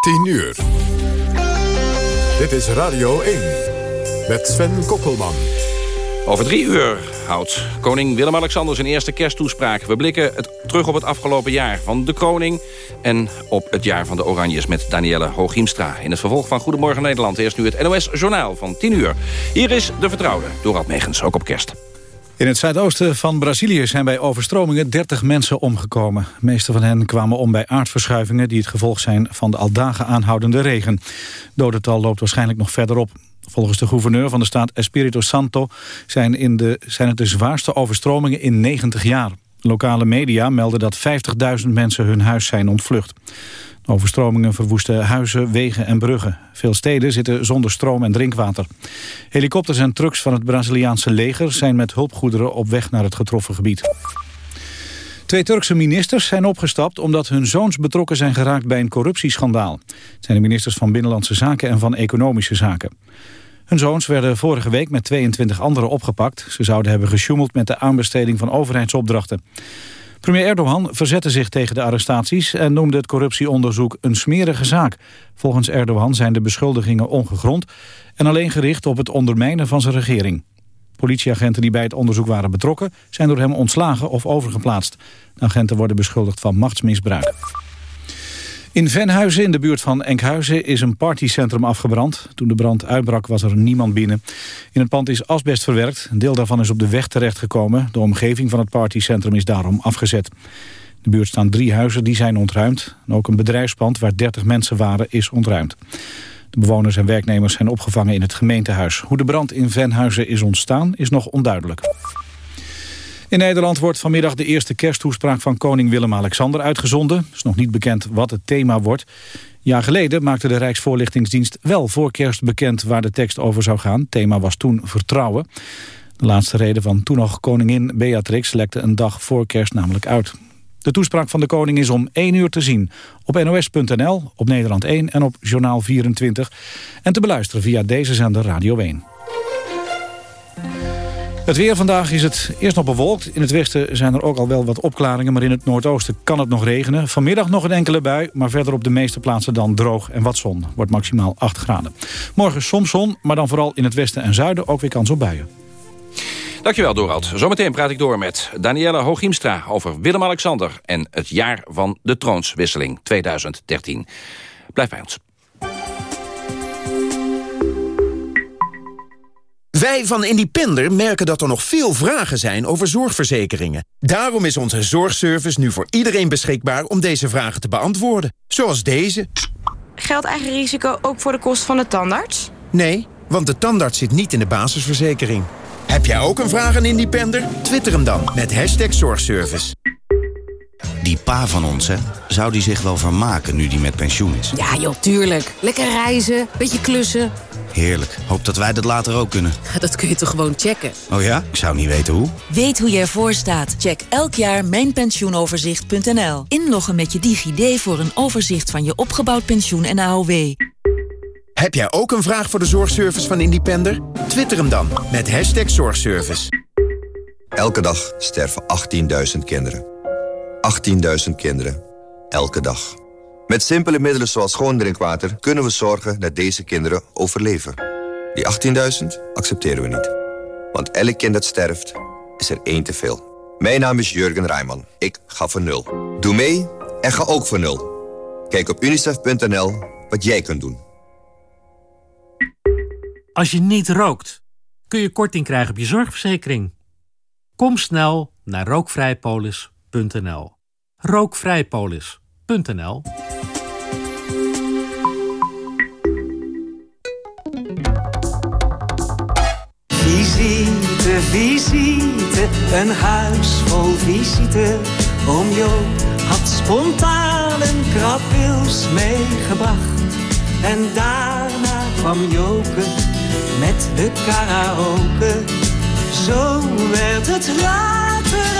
10 uur. Dit is Radio 1 met Sven Kokkelman. Over drie uur houdt koning Willem-Alexander zijn eerste kersttoespraak. We blikken terug op het afgelopen jaar van de koning... en op het jaar van de Oranjes met Danielle Hooghiemstra. In het vervolg van Goedemorgen Nederland eerst nu het NOS Journaal van 10 uur. Hier is de vertrouwde, Dorad Megens, ook op kerst. In het zuidoosten van Brazilië zijn bij overstromingen 30 mensen omgekomen. De meeste van hen kwamen om bij aardverschuivingen... die het gevolg zijn van de al dagen aanhoudende regen. Dodental loopt waarschijnlijk nog verder op. Volgens de gouverneur van de staat Espírito Santo zijn, in de, zijn het de zwaarste overstromingen in 90 jaar. Lokale media melden dat 50.000 mensen hun huis zijn ontvlucht. Overstromingen verwoesten huizen, wegen en bruggen. Veel steden zitten zonder stroom en drinkwater. Helikopters en trucks van het Braziliaanse leger zijn met hulpgoederen op weg naar het getroffen gebied. Twee Turkse ministers zijn opgestapt omdat hun zoons betrokken zijn geraakt bij een corruptieschandaal. Het zijn de ministers van Binnenlandse Zaken en van Economische Zaken. Hun zoons werden vorige week met 22 anderen opgepakt. Ze zouden hebben gesjoemeld met de aanbesteding van overheidsopdrachten. Premier Erdogan verzette zich tegen de arrestaties... en noemde het corruptieonderzoek een smerige zaak. Volgens Erdogan zijn de beschuldigingen ongegrond... en alleen gericht op het ondermijnen van zijn regering. Politieagenten die bij het onderzoek waren betrokken... zijn door hem ontslagen of overgeplaatst. Agenten worden beschuldigd van machtsmisbruik. In Venhuizen, in de buurt van Enkhuizen, is een partycentrum afgebrand. Toen de brand uitbrak was er niemand binnen. In het pand is asbest verwerkt. Een deel daarvan is op de weg terechtgekomen. De omgeving van het partycentrum is daarom afgezet. In de buurt staan drie huizen, die zijn ontruimd. En ook een bedrijfspand waar 30 mensen waren, is ontruimd. De bewoners en werknemers zijn opgevangen in het gemeentehuis. Hoe de brand in Venhuizen is ontstaan, is nog onduidelijk. In Nederland wordt vanmiddag de eerste kersttoespraak van koning Willem-Alexander uitgezonden. Is nog niet bekend wat het thema wordt. Jaar geleden maakte de Rijksvoorlichtingsdienst wel voor kerst bekend waar de tekst over zou gaan. Het thema was toen vertrouwen. De laatste reden van toen nog koningin Beatrix lekte een dag voor kerst namelijk uit. De toespraak van de koning is om 1 uur te zien op nos.nl, op Nederland 1 en op Journaal 24. En te beluisteren via deze zender Radio 1. Het weer vandaag is het eerst nog bewolkt. In het westen zijn er ook al wel wat opklaringen... maar in het noordoosten kan het nog regenen. Vanmiddag nog een enkele bui, maar verder op de meeste plaatsen dan droog en wat zon. Wordt maximaal 8 graden. Morgen soms zon, maar dan vooral in het westen en zuiden ook weer kans op buien. Dankjewel, Dorald. Zometeen praat ik door met Danielle Hooghiemstra... over Willem-Alexander en het jaar van de troonswisseling 2013. Blijf bij ons. Wij van Independer merken dat er nog veel vragen zijn over zorgverzekeringen. Daarom is onze zorgservice nu voor iedereen beschikbaar om deze vragen te beantwoorden. Zoals deze. Geldt eigen risico ook voor de kost van de tandarts? Nee, want de tandarts zit niet in de basisverzekering. Heb jij ook een vraag aan Independer? Twitter hem dan met hashtag zorgservice. Die pa van ons, hè? Zou die zich wel vermaken nu die met pensioen is? Ja, joh, tuurlijk. Lekker reizen, beetje klussen. Heerlijk. Hoop dat wij dat later ook kunnen. Dat kun je toch gewoon checken? Oh ja? Ik zou niet weten hoe. Weet hoe je ervoor staat? Check elk jaar mijnpensioenoverzicht.nl. Inloggen met je DigiD voor een overzicht van je opgebouwd pensioen en AOW. Heb jij ook een vraag voor de zorgservice van Independer? Twitter hem dan met hashtag zorgservice. Elke dag sterven 18.000 kinderen. 18.000 kinderen. Elke dag. Met simpele middelen zoals schoon drinkwater kunnen we zorgen dat deze kinderen overleven. Die 18.000 accepteren we niet. Want elk kind dat sterft, is er één te veel. Mijn naam is Jurgen Rijman. Ik ga voor nul. Doe mee en ga ook voor nul. Kijk op unicef.nl wat jij kunt doen. Als je niet rookt, kun je korting krijgen op je zorgverzekering. Kom snel naar rookvrijpolis.nl. Rookvrijpolis.nl Visite, visite, een huis vol visite. Oom Jo had spontaan een krabwils meegebracht. En daarna kwam Joke met de karaoke. Zo werd het later.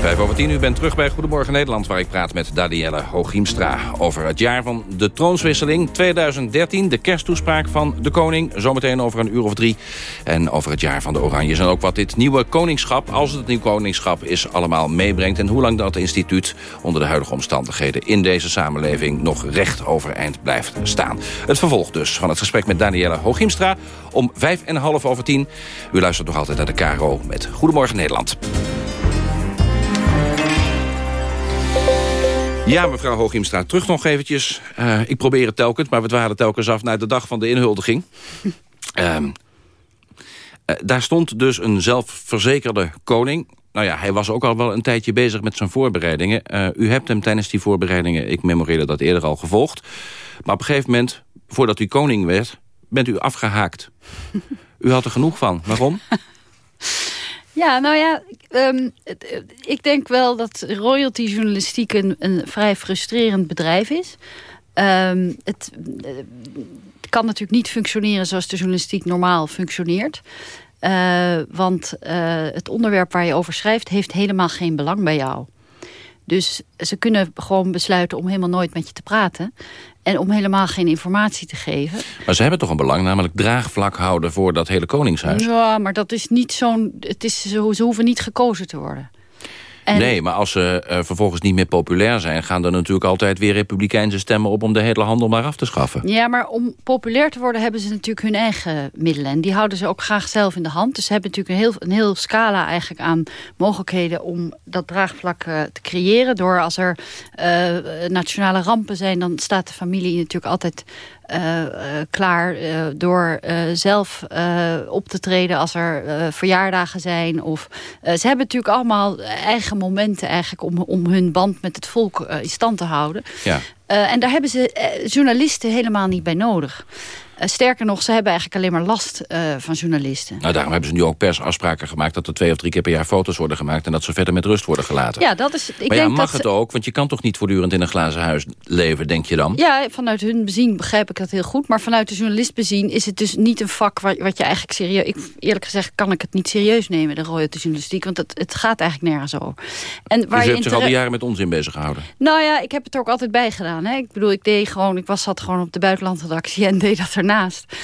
Vijf over tien, u bent terug bij Goedemorgen Nederland... waar ik praat met Danielle Hooghiemstra over het jaar van de troonswisseling 2013. De kersttoespraak van de koning, zometeen over een uur of drie. En over het jaar van de Oranjes. En ook wat dit nieuwe koningschap, als het nieuw koningschap is... allemaal meebrengt en hoe lang dat instituut... onder de huidige omstandigheden in deze samenleving... nog recht overeind blijft staan. Het vervolg dus van het gesprek met Danielle Hooghiemstra... om vijf en half over tien. U luistert nog altijd naar de KRO met Goedemorgen Nederland. Ja, mevrouw Hooghiemstra, terug nog eventjes. Uh, ik probeer het telkens, maar we dwalen telkens af... naar de dag van de inhuldiging. uh, daar stond dus een zelfverzekerde koning. Nou ja, hij was ook al wel een tijdje bezig met zijn voorbereidingen. Uh, u hebt hem tijdens die voorbereidingen, ik memoreerde dat eerder al, gevolgd. Maar op een gegeven moment, voordat u koning werd... bent u afgehaakt. u had er genoeg van. Waarom? Ja, nou ja, um, ik denk wel dat royalty journalistiek een, een vrij frustrerend bedrijf is. Um, het, het, kan natuurlijk niet functioneren zoals de journalistiek normaal functioneert. Uh, want het onderwerp waar je over schrijft heeft helemaal geen belang bij jou. Dus ze kunnen gewoon besluiten om helemaal nooit met je te praten. En om helemaal geen informatie te geven. Maar ze hebben toch een belang, namelijk draagvlak houden voor dat hele koningshuis? Ja, maar dat is niet zo'n... Het is, ze hoeven niet gekozen te worden. Nee, maar als ze uh, vervolgens niet meer populair zijn... gaan er natuurlijk altijd weer republikeinse stemmen op... om de hele handel maar af te schaffen. Ja, maar om populair te worden hebben ze natuurlijk hun eigen middelen. En die houden ze ook graag zelf in de hand. Dus ze hebben natuurlijk een heel, een heel scala eigenlijk aan mogelijkheden... om dat draagvlak uh, te creëren. Door als er uh, nationale rampen zijn... dan staat de familie natuurlijk altijd uh, uh, klaar uh, door zelf op te treden als er verjaardagen zijn. Of, ze hebben natuurlijk allemaal eigen momenten eigenlijk om, om hun band met het volk in stand te houden. Ja. en daar hebben ze journalisten helemaal niet bij nodig. Uh, sterker nog, ze hebben eigenlijk alleen maar last uh, van journalisten. Nou, daarom hebben ze nu ook persafspraken gemaakt... dat er twee of drie keer per jaar foto's worden gemaakt... en dat ze verder met rust worden gelaten. Ja, dat is... Ik maar ja, denk mag dat het ook? Want je kan toch niet voortdurend in een glazen huis leven, denk je dan? Ja, vanuit hun bezien begrijp ik dat heel goed. Maar vanuit de journalist bezien is het dus niet een vak... wat, wat je eigenlijk serieus... Ik, eerlijk gezegd kan ik het niet serieus nemen, de royalty journalistiek. Want het, het gaat eigenlijk nergens over. En waar dus je, hebt zich al die jaren met onzin bezig gehouden? Nou ja, ik heb het er ook altijd bij gedaan. Hè? Ik bedoel, ik deed gewoon... Ik was, zat gewoon op de buitenlandredactie en deed dat ernaast.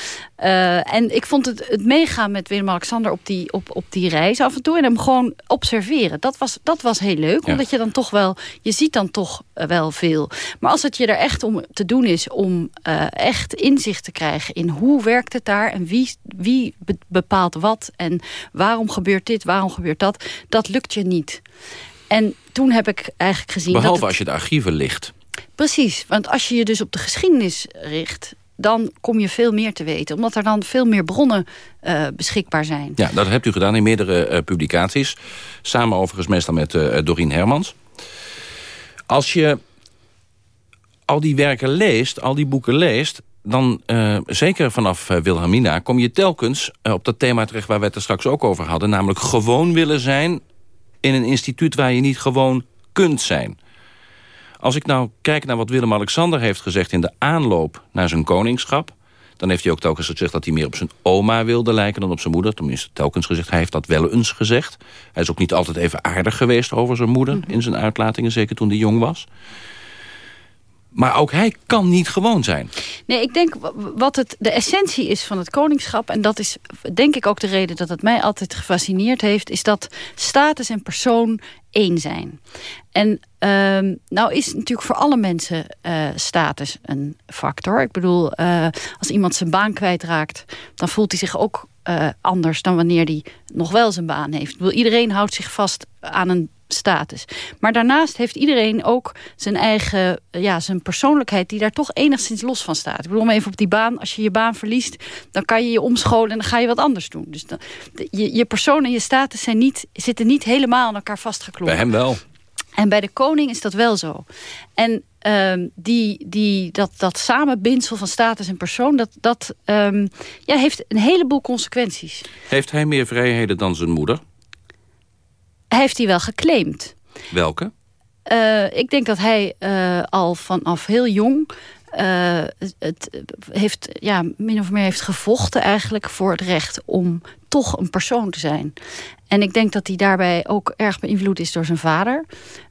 Uh, en ik vond het, het meegaan met Willem-Alexander op die, op, op die reis af en toe. En hem gewoon observeren. Dat was, dat was heel leuk. Ja. Omdat je dan toch wel... Je ziet dan toch wel veel. Maar als het je er echt om te doen is... om uh, echt inzicht te krijgen in hoe werkt het daar... en wie, wie bepaalt wat... en waarom gebeurt dit, waarom gebeurt dat... dat lukt je niet. En toen heb ik eigenlijk gezien... Behalve dat het... als je de archieven ligt. Precies, want als je je dus op de geschiedenis richt dan kom je veel meer te weten. Omdat er dan veel meer bronnen uh, beschikbaar zijn. Ja, dat hebt u gedaan in meerdere uh, publicaties. Samen overigens meestal met uh, Dorien Hermans. Als je al die werken leest, al die boeken leest... dan, zeker vanaf Wilhelmina, kom je telkens op dat thema terecht... waar we het er straks ook over hadden. Namelijk gewoon willen zijn in een instituut waar je niet gewoon kunt zijn. Als ik nou kijk naar wat Willem-Alexander heeft gezegd... in de aanloop naar zijn koningschap... dan heeft hij ook telkens gezegd dat hij meer op zijn oma wilde lijken... dan op zijn moeder. Tenminste, telkens gezegd. Hij heeft dat wel eens gezegd. Hij is ook niet altijd even aardig geweest over zijn moeder... in zijn uitlatingen, zeker toen hij jong was. Maar ook hij kan niet gewoon zijn. Nee, ik denk wat het, de essentie is van het koningschap... en dat is denk ik ook de reden dat het mij altijd gefascineerd heeft... is dat status en persoon één zijn. En uh, nou is natuurlijk voor alle mensen uh, status een factor. Ik bedoel, uh, als iemand zijn baan kwijtraakt... dan voelt hij zich ook uh, anders dan wanneer hij nog wel zijn baan heeft. Bedoel, iedereen houdt zich vast aan een status. Maar daarnaast heeft iedereen ook zijn eigen ja, zijn persoonlijkheid... die daar toch enigszins los van staat. Ik bedoel, om even op die baan, als je je baan verliest... dan kan je je omscholen en dan ga je wat anders doen. Dus dan, je, je persoon en je status zijn niet, zitten niet helemaal aan elkaar vastgeklonken. Bij hem wel. En bij de koning is dat wel zo. En um, die, die, dat, dat samenbindsel van status en persoon... dat, dat um, ja, heeft een heleboel consequenties. Heeft hij meer vrijheden dan zijn moeder? Heeft hij wel geclaimd. Welke? Uh, ik denk dat hij uh, al vanaf heel jong... het, het, heeft, ja, min of meer heeft gevochten eigenlijk voor het recht om toch een persoon te zijn. En ik denk dat hij daarbij ook erg beïnvloed is door zijn vader.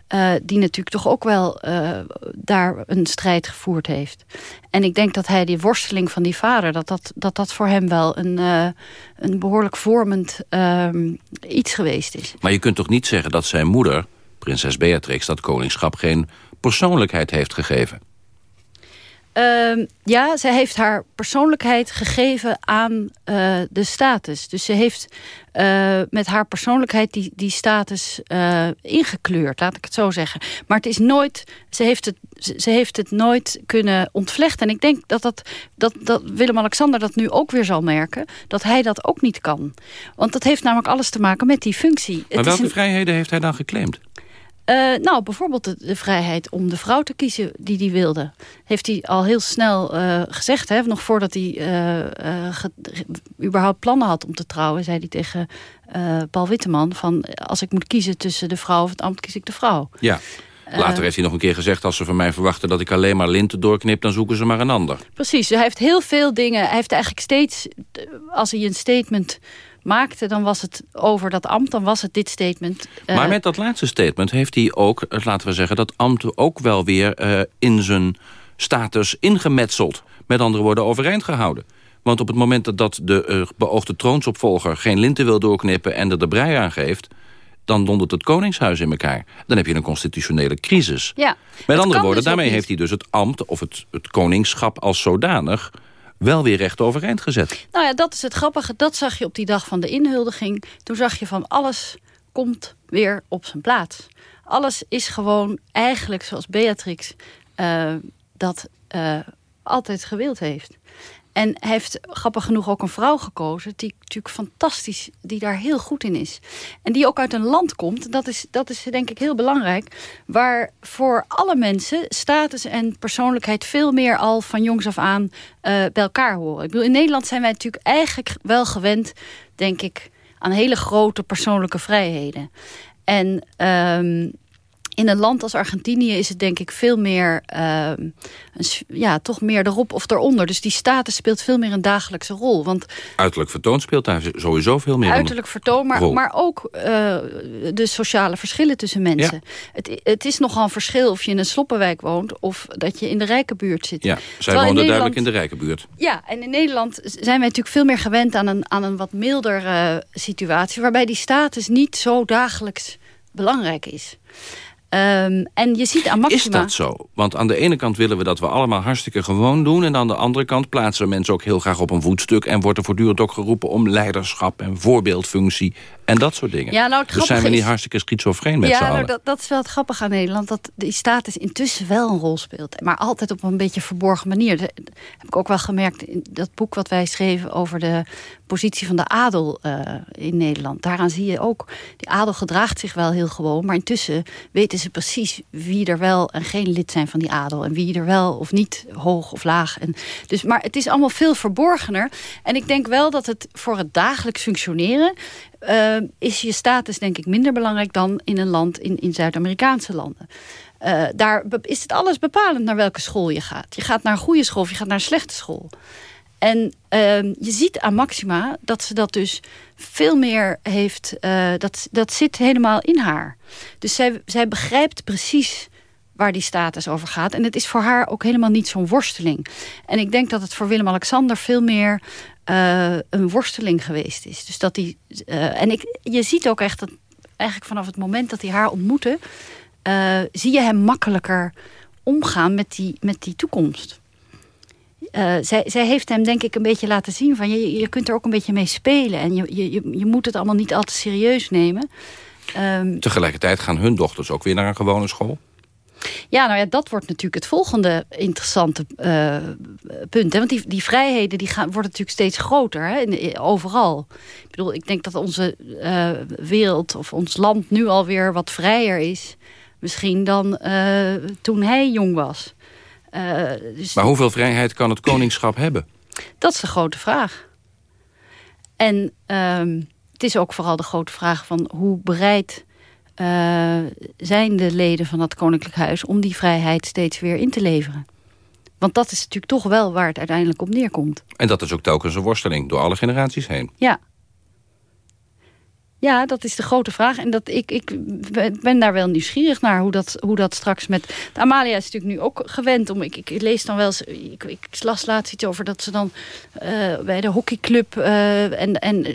Uh, die natuurlijk toch ook wel uh, daar een strijd gevoerd heeft. En ik denk dat hij die worsteling van die vader... dat dat, dat, dat voor hem wel een, uh, een behoorlijk vormend iets geweest is. Maar je kunt toch niet zeggen dat zijn moeder, prinses Beatrix... dat koningschap geen persoonlijkheid heeft gegeven? Uh, ja, zij heeft haar persoonlijkheid gegeven aan uh, de status. Dus ze heeft uh, met haar persoonlijkheid die, die status uh, ingekleurd, laat ik het zo zeggen. Maar het is nooit, ze heeft het, ze heeft het nooit kunnen ontvlechten. En ik denk dat, dat, dat, dat Willem-Alexander dat nu ook weer zal merken, dat hij dat ook niet kan. Want dat heeft namelijk alles te maken met die functie. Maar welke een... vrijheden heeft hij dan geclaimd? Uh, nou, bijvoorbeeld de, de, vrijheid om de vrouw te kiezen die hij wilde. Heeft hij al heel snel uh, gezegd. Hè? Nog voordat hij uh, überhaupt plannen had om te trouwen... zei hij tegen Paul Witteman van... als ik moet kiezen tussen de vrouw of het ambt, kies ik de vrouw. Ja. Later heeft hij nog een keer gezegd... als ze van mij verwachten dat ik alleen maar linten doorknip... dan zoeken ze maar een ander. Precies, hij heeft heel veel dingen... Hij heeft eigenlijk steeds, als hij een statement maakte, dan was het over dat ambt, dan was het dit statement. Uh... Maar met dat laatste statement heeft hij ook, laten we zeggen... dat ambt ook wel weer uh, in zijn status ingemetseld. Met andere woorden, overeind gehouden. Want op het moment dat, de uh, beoogde troonsopvolger... geen linten wil doorknippen en er de brei aan geeft dan dondert het koningshuis in elkaar. Dan heb je een constitutionele crisis. Ja, Met andere woorden, dus daarmee heeft hij dus het ambt... of het, het koningschap als zodanig wel weer recht overeind gezet. Nou ja, dat is het grappige. Dat zag je op die dag van de inhuldiging. Toen zag je van alles komt weer op zijn plaats. Alles is gewoon eigenlijk zoals Beatrix uh, dat uh, altijd gewild heeft. En heeft grappig genoeg ook een vrouw gekozen... die natuurlijk fantastisch, die daar heel goed in is. En die ook uit een land komt, dat is, dat is denk ik heel belangrijk... waar voor alle mensen status en persoonlijkheid... veel meer al van jongs af aan uh, bij elkaar horen. Ik bedoel, in Nederland zijn wij natuurlijk eigenlijk wel gewend... denk ik, aan hele grote persoonlijke vrijheden. En... Um, in een land als Argentinië is het denk ik veel meer, uh, ja, toch meer erop of eronder. Dus die status speelt veel meer een dagelijkse rol. Want uiterlijk vertoon speelt daar sowieso veel meer Uiterlijk vertoon, maar, maar ook uh, de sociale verschillen tussen mensen. Ja. Het, het is nogal een verschil of je in een sloppenwijk woont of dat je in de rijke buurt zit. Ja, zij woonden duidelijk in de rijke buurt. Ja, en in Nederland zijn wij natuurlijk veel meer gewend aan een, aan een wat milder uh, situatie... waarbij die status niet zo dagelijks belangrijk is. Um, en je ziet aan Maxima... Is dat zo? Want aan de ene kant willen we dat we allemaal hartstikke gewoon doen... en aan de andere kant plaatsen mensen ook heel graag op een voetstuk... en wordt er voortdurend ook geroepen om leiderschap en voorbeeldfunctie... en dat soort dingen. Ja, nou, dus zijn we niet hartstikke schizofreen met ja, z'n nou. Dat, dat is wel het grappige aan Nederland... dat die status intussen wel een rol speelt. Maar altijd op een beetje verborgen manier. Dat heb ik ook wel gemerkt in dat boek wat wij schreven... over de positie van de adel uh, in Nederland. Daaraan zie je ook... die adel gedraagt zich wel heel gewoon... maar intussen weten ze precies wie er wel en geen lid zijn van die adel. En wie er wel of niet hoog of laag. En dus, maar het is allemaal veel verborgener. En ik denk wel dat het voor het dagelijks functioneren... Uh, is je status denk ik minder belangrijk dan in een land in, in Zuid-Amerikaanse landen. Uh, daar is het alles bepalend naar welke school je gaat. Je gaat naar een goede school of je gaat naar een slechte school. En uh, je ziet aan Maxima dat ze dat dus veel meer heeft... Uh, dat, dat zit helemaal in haar. Dus zij, zij begrijpt precies waar die status over gaat. En het is voor haar ook helemaal niet zo'n worsteling. En ik denk dat het voor Willem-Alexander veel meer uh, een worsteling geweest is. Dus dat die, uh, en ik, je ziet ook echt dat eigenlijk vanaf het moment dat hij haar ontmoette... Uh, zie je hem makkelijker omgaan met die, met die toekomst. Zij, zij, heeft hem denk ik een beetje laten zien van je, je kunt er ook een beetje mee spelen. En je, je, je moet het allemaal niet al te serieus nemen. Um, Tegelijkertijd gaan hun dochters ook weer naar een gewone school? Ja, nou ja, dat wordt natuurlijk het volgende interessante uh, punt. Hè? Want die, die vrijheden die gaan, worden natuurlijk steeds groter, hè? In, overal. Ik bedoel, ik denk dat onze uh, wereld of ons land nu alweer wat vrijer is... misschien dan uh, toen hij jong was. Dus maar hoeveel vrijheid kan het koningschap hebben? Dat is de grote vraag. En uh, het is ook vooral de grote vraag van hoe bereid zijn de leden van dat koninklijk huis... om die vrijheid steeds weer in te leveren. Want dat is natuurlijk toch wel waar het uiteindelijk op neerkomt. En dat is ook telkens een worsteling door alle generaties heen. Ja. Ja, dat is de grote vraag. En dat ik, ik ben daar wel nieuwsgierig naar hoe dat, hoe dat straks met... Amalia is natuurlijk nu ook gewend om... Ik, ik lees dan wel eens... Ik, ik las laatst iets over dat ze dan uh, bij de hockeyclub... Uh, en, en,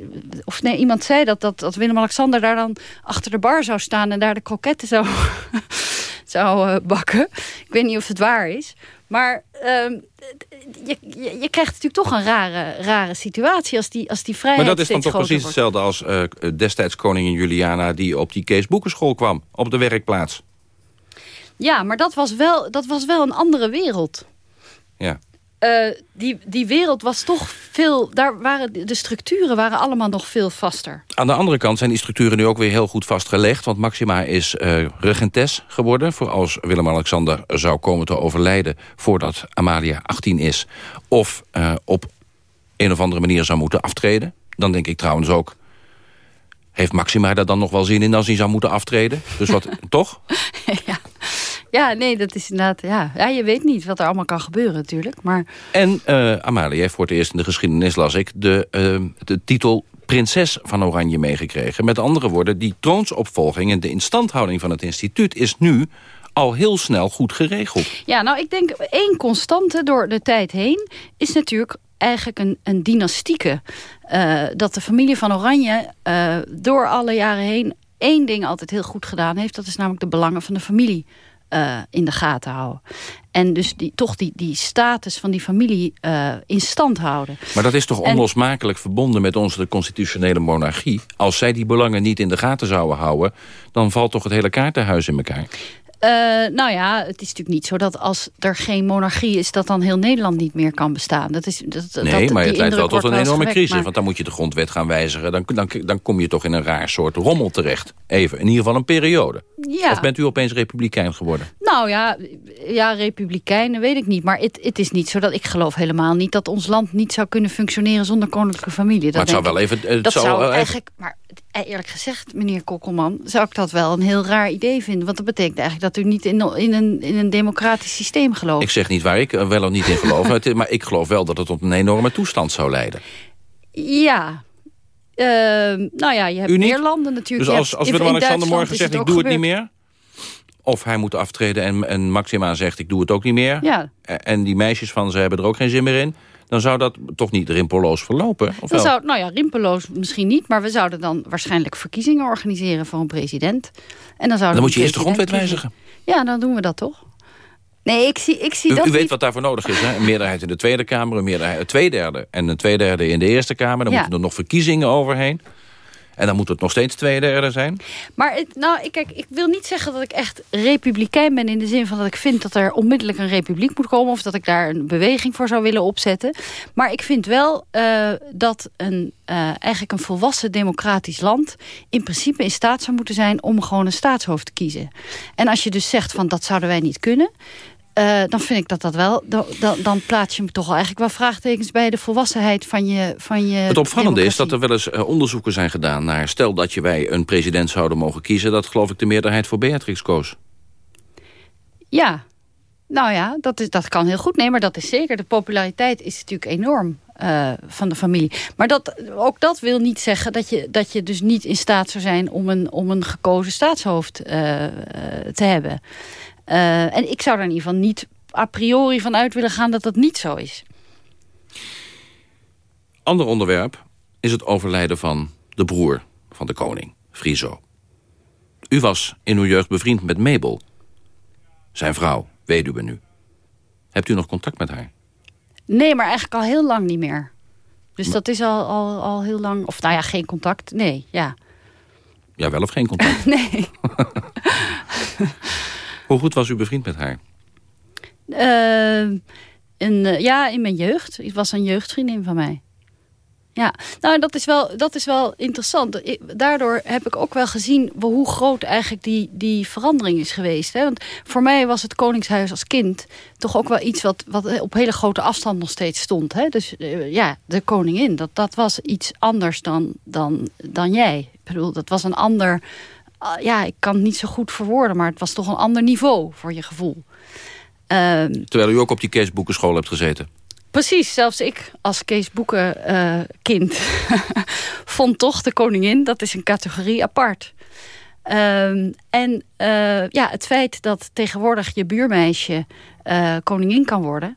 of nee, iemand zei dat, dat, dat Willem-Alexander daar dan achter de bar zou staan... en daar de kroketten zou, zou uh, bakken. Ik weet niet of het waar is. Maar je, je, je, krijgt natuurlijk toch een rare, rare situatie als die, als die vrijheid Maar dat is dan toch precies hetzelfde als uh, destijds koningin Juliana... die op die Kees Boekenschool kwam, op de werkplaats. Ja, maar dat was wel, dat was wel een andere wereld. Ja. Uh, die, die wereld was toch veel... Daar waren, de structuren waren allemaal nog veel vaster. Aan de andere kant zijn die structuren nu ook weer heel goed vastgelegd. Want Maxima is uh, regentes geworden... voor als Willem-Alexander zou komen te overlijden... voordat Amalia 18 is. Of uh, op een of andere manier zou moeten aftreden. Dan denk ik trouwens ook... Heeft Maxima daar dan nog wel zin in als hij zou moeten aftreden? Dus wat, toch? ja. Ja, nee, dat is inderdaad... Ja. ja, je weet niet wat er allemaal kan gebeuren natuurlijk. Maar... En uh, Amalia heeft voor het eerst in de geschiedenis, las ik... de, uh, de titel prinses van Oranje meegekregen. Met andere woorden, die troonsopvolging en de instandhouding van het instituut... is nu al heel snel goed geregeld. Ja, nou, ik denk één constante door de tijd heen... is natuurlijk eigenlijk een, een dynastieke. Uh, dat de familie van Oranje uh, door alle jaren heen... één ding altijd heel goed gedaan heeft. Dat is namelijk de belangen van de familie uh, in de gaten houden. En dus die, toch die, die status van die familie uh, in stand houden. Maar dat is toch onlosmakelijk en, verbonden met onze constitutionele monarchie? Als zij die belangen niet in de gaten zouden houden... dan valt toch het hele kaartenhuis in elkaar? Uh, nou ja, het is natuurlijk niet zo dat als er geen monarchie is... dat dan heel Nederland niet meer kan bestaan. Dat is, dat, nee, dat, maar het leidt wel tot een enorme gewekt, crisis. Maar... Want dan moet je de grondwet gaan wijzigen. Dan, dan, dan kom je toch in een raar soort rommel terecht. Even, in ieder geval een periode. Ja. Of bent u opeens republikein geworden? Nou ja, ja republikein, weet ik niet. Maar het, het is niet zo dat ik geloof helemaal niet... dat ons land niet zou kunnen functioneren zonder koninklijke familie. Dat maar het zou wel even... Het dat zou, eigenlijk... Maar eerlijk gezegd, meneer Kokkelman... zou ik dat wel een heel raar idee vinden. Want dat betekent eigenlijk dat u niet in, in, een, in een democratisch systeem gelooft. Ik zeg niet waar ik wel of niet in geloof. maar ik geloof wel dat het tot een enorme toestand zou leiden. Ja, uh, nou ja, je hebt meer landen natuurlijk. Dus als, als Willem-Alexander morgen zegt, ik doe gebeurd. het niet meer... of hij moet aftreden en, en Maxima zegt, ik doe het ook niet meer... Ja. en die meisjes van ze hebben er ook geen zin meer in... dan zou dat toch niet rimpelloos verlopen? Of dan zou, nou ja, rimpelloos misschien niet... maar we zouden dan waarschijnlijk verkiezingen organiseren voor een president. En dan, dan moet je eerst de grondwet wijzigen. Ja, dan doen we dat toch? Nee, ik zie, ik zie u, dat u weet niet. wat daarvoor nodig is, hè? Een meerderheid in de Tweede Kamer, een meerderheid, twee derde en een tweederde in de Eerste Kamer. Dan Ja. moeten er nog verkiezingen overheen. En dan moet het nog steeds twee derde zijn. Maar nou, ik, kijk, ik wil niet zeggen dat ik echt republikein ben... in de zin van dat ik vind dat er onmiddellijk een republiek moet komen... of dat ik daar een beweging voor zou willen opzetten. Maar ik vind wel uh, dat een, uh, eigenlijk een volwassen democratisch land... in principe in staat zou moeten zijn om gewoon een staatshoofd te kiezen. En als je dus zegt van dat zouden wij niet kunnen... Uh, dan vind ik dat dat wel... Dan, dan plaats je me toch al eigenlijk wel vraagtekens... bij de volwassenheid van je van je Het opvallende democratie. is dat er wel eens uh, onderzoeken zijn gedaan naar... stel dat je wij een president zouden mogen kiezen... dat geloof ik de meerderheid voor Beatrix koos. Ja, nou ja, dat, is, dat kan heel goed. Nee, maar dat is zeker. De populariteit is natuurlijk enorm. Uh, van de familie. Maar dat, ook dat wil niet zeggen dat je, dat je dus niet in staat zou zijn... om een, om een gekozen staatshoofd te hebben. Uh, en ik zou er in ieder geval niet a priori van uit willen gaan dat dat niet zo is. Ander onderwerp is het overlijden van de broer van de koning, Friso. U was in uw jeugd bevriend met Mabel. Zijn vrouw, weduwe nu. Hebt u nog contact met haar? Nee, maar eigenlijk al heel lang niet meer. Dus maar... dat is al, al, al heel lang... Of nou ja, geen contact. Nee, ja. Ja, wel of geen contact? nee. Hoe goed was u bevriend met haar? Uh, in, uh, ja, in mijn jeugd. Het was een jeugdvriendin van mij. Ja, nou dat is wel, dat is wel interessant. Daardoor heb ik ook wel gezien hoe groot eigenlijk die, die verandering is geweest. Hè? Want voor mij was het Koningshuis als kind toch ook wel iets wat, wat op hele grote afstand nog steeds stond. Hè? Dus ja, de koningin, dat, dat was iets anders dan, dan, dan jij. Ik bedoel, dat was een ander... Uh, ja, ik kan het niet zo goed verwoorden, maar het was toch een ander niveau voor je gevoel. Ehm, Terwijl u ook op die Kees Boekenschool hebt gezeten. Precies, zelfs ik als Kees Boeken eh, kind vond toch de koningin, dat is een categorie apart. Ehm, en eh, ja, het feit dat tegenwoordig je buurmeisje uh, koningin kan worden...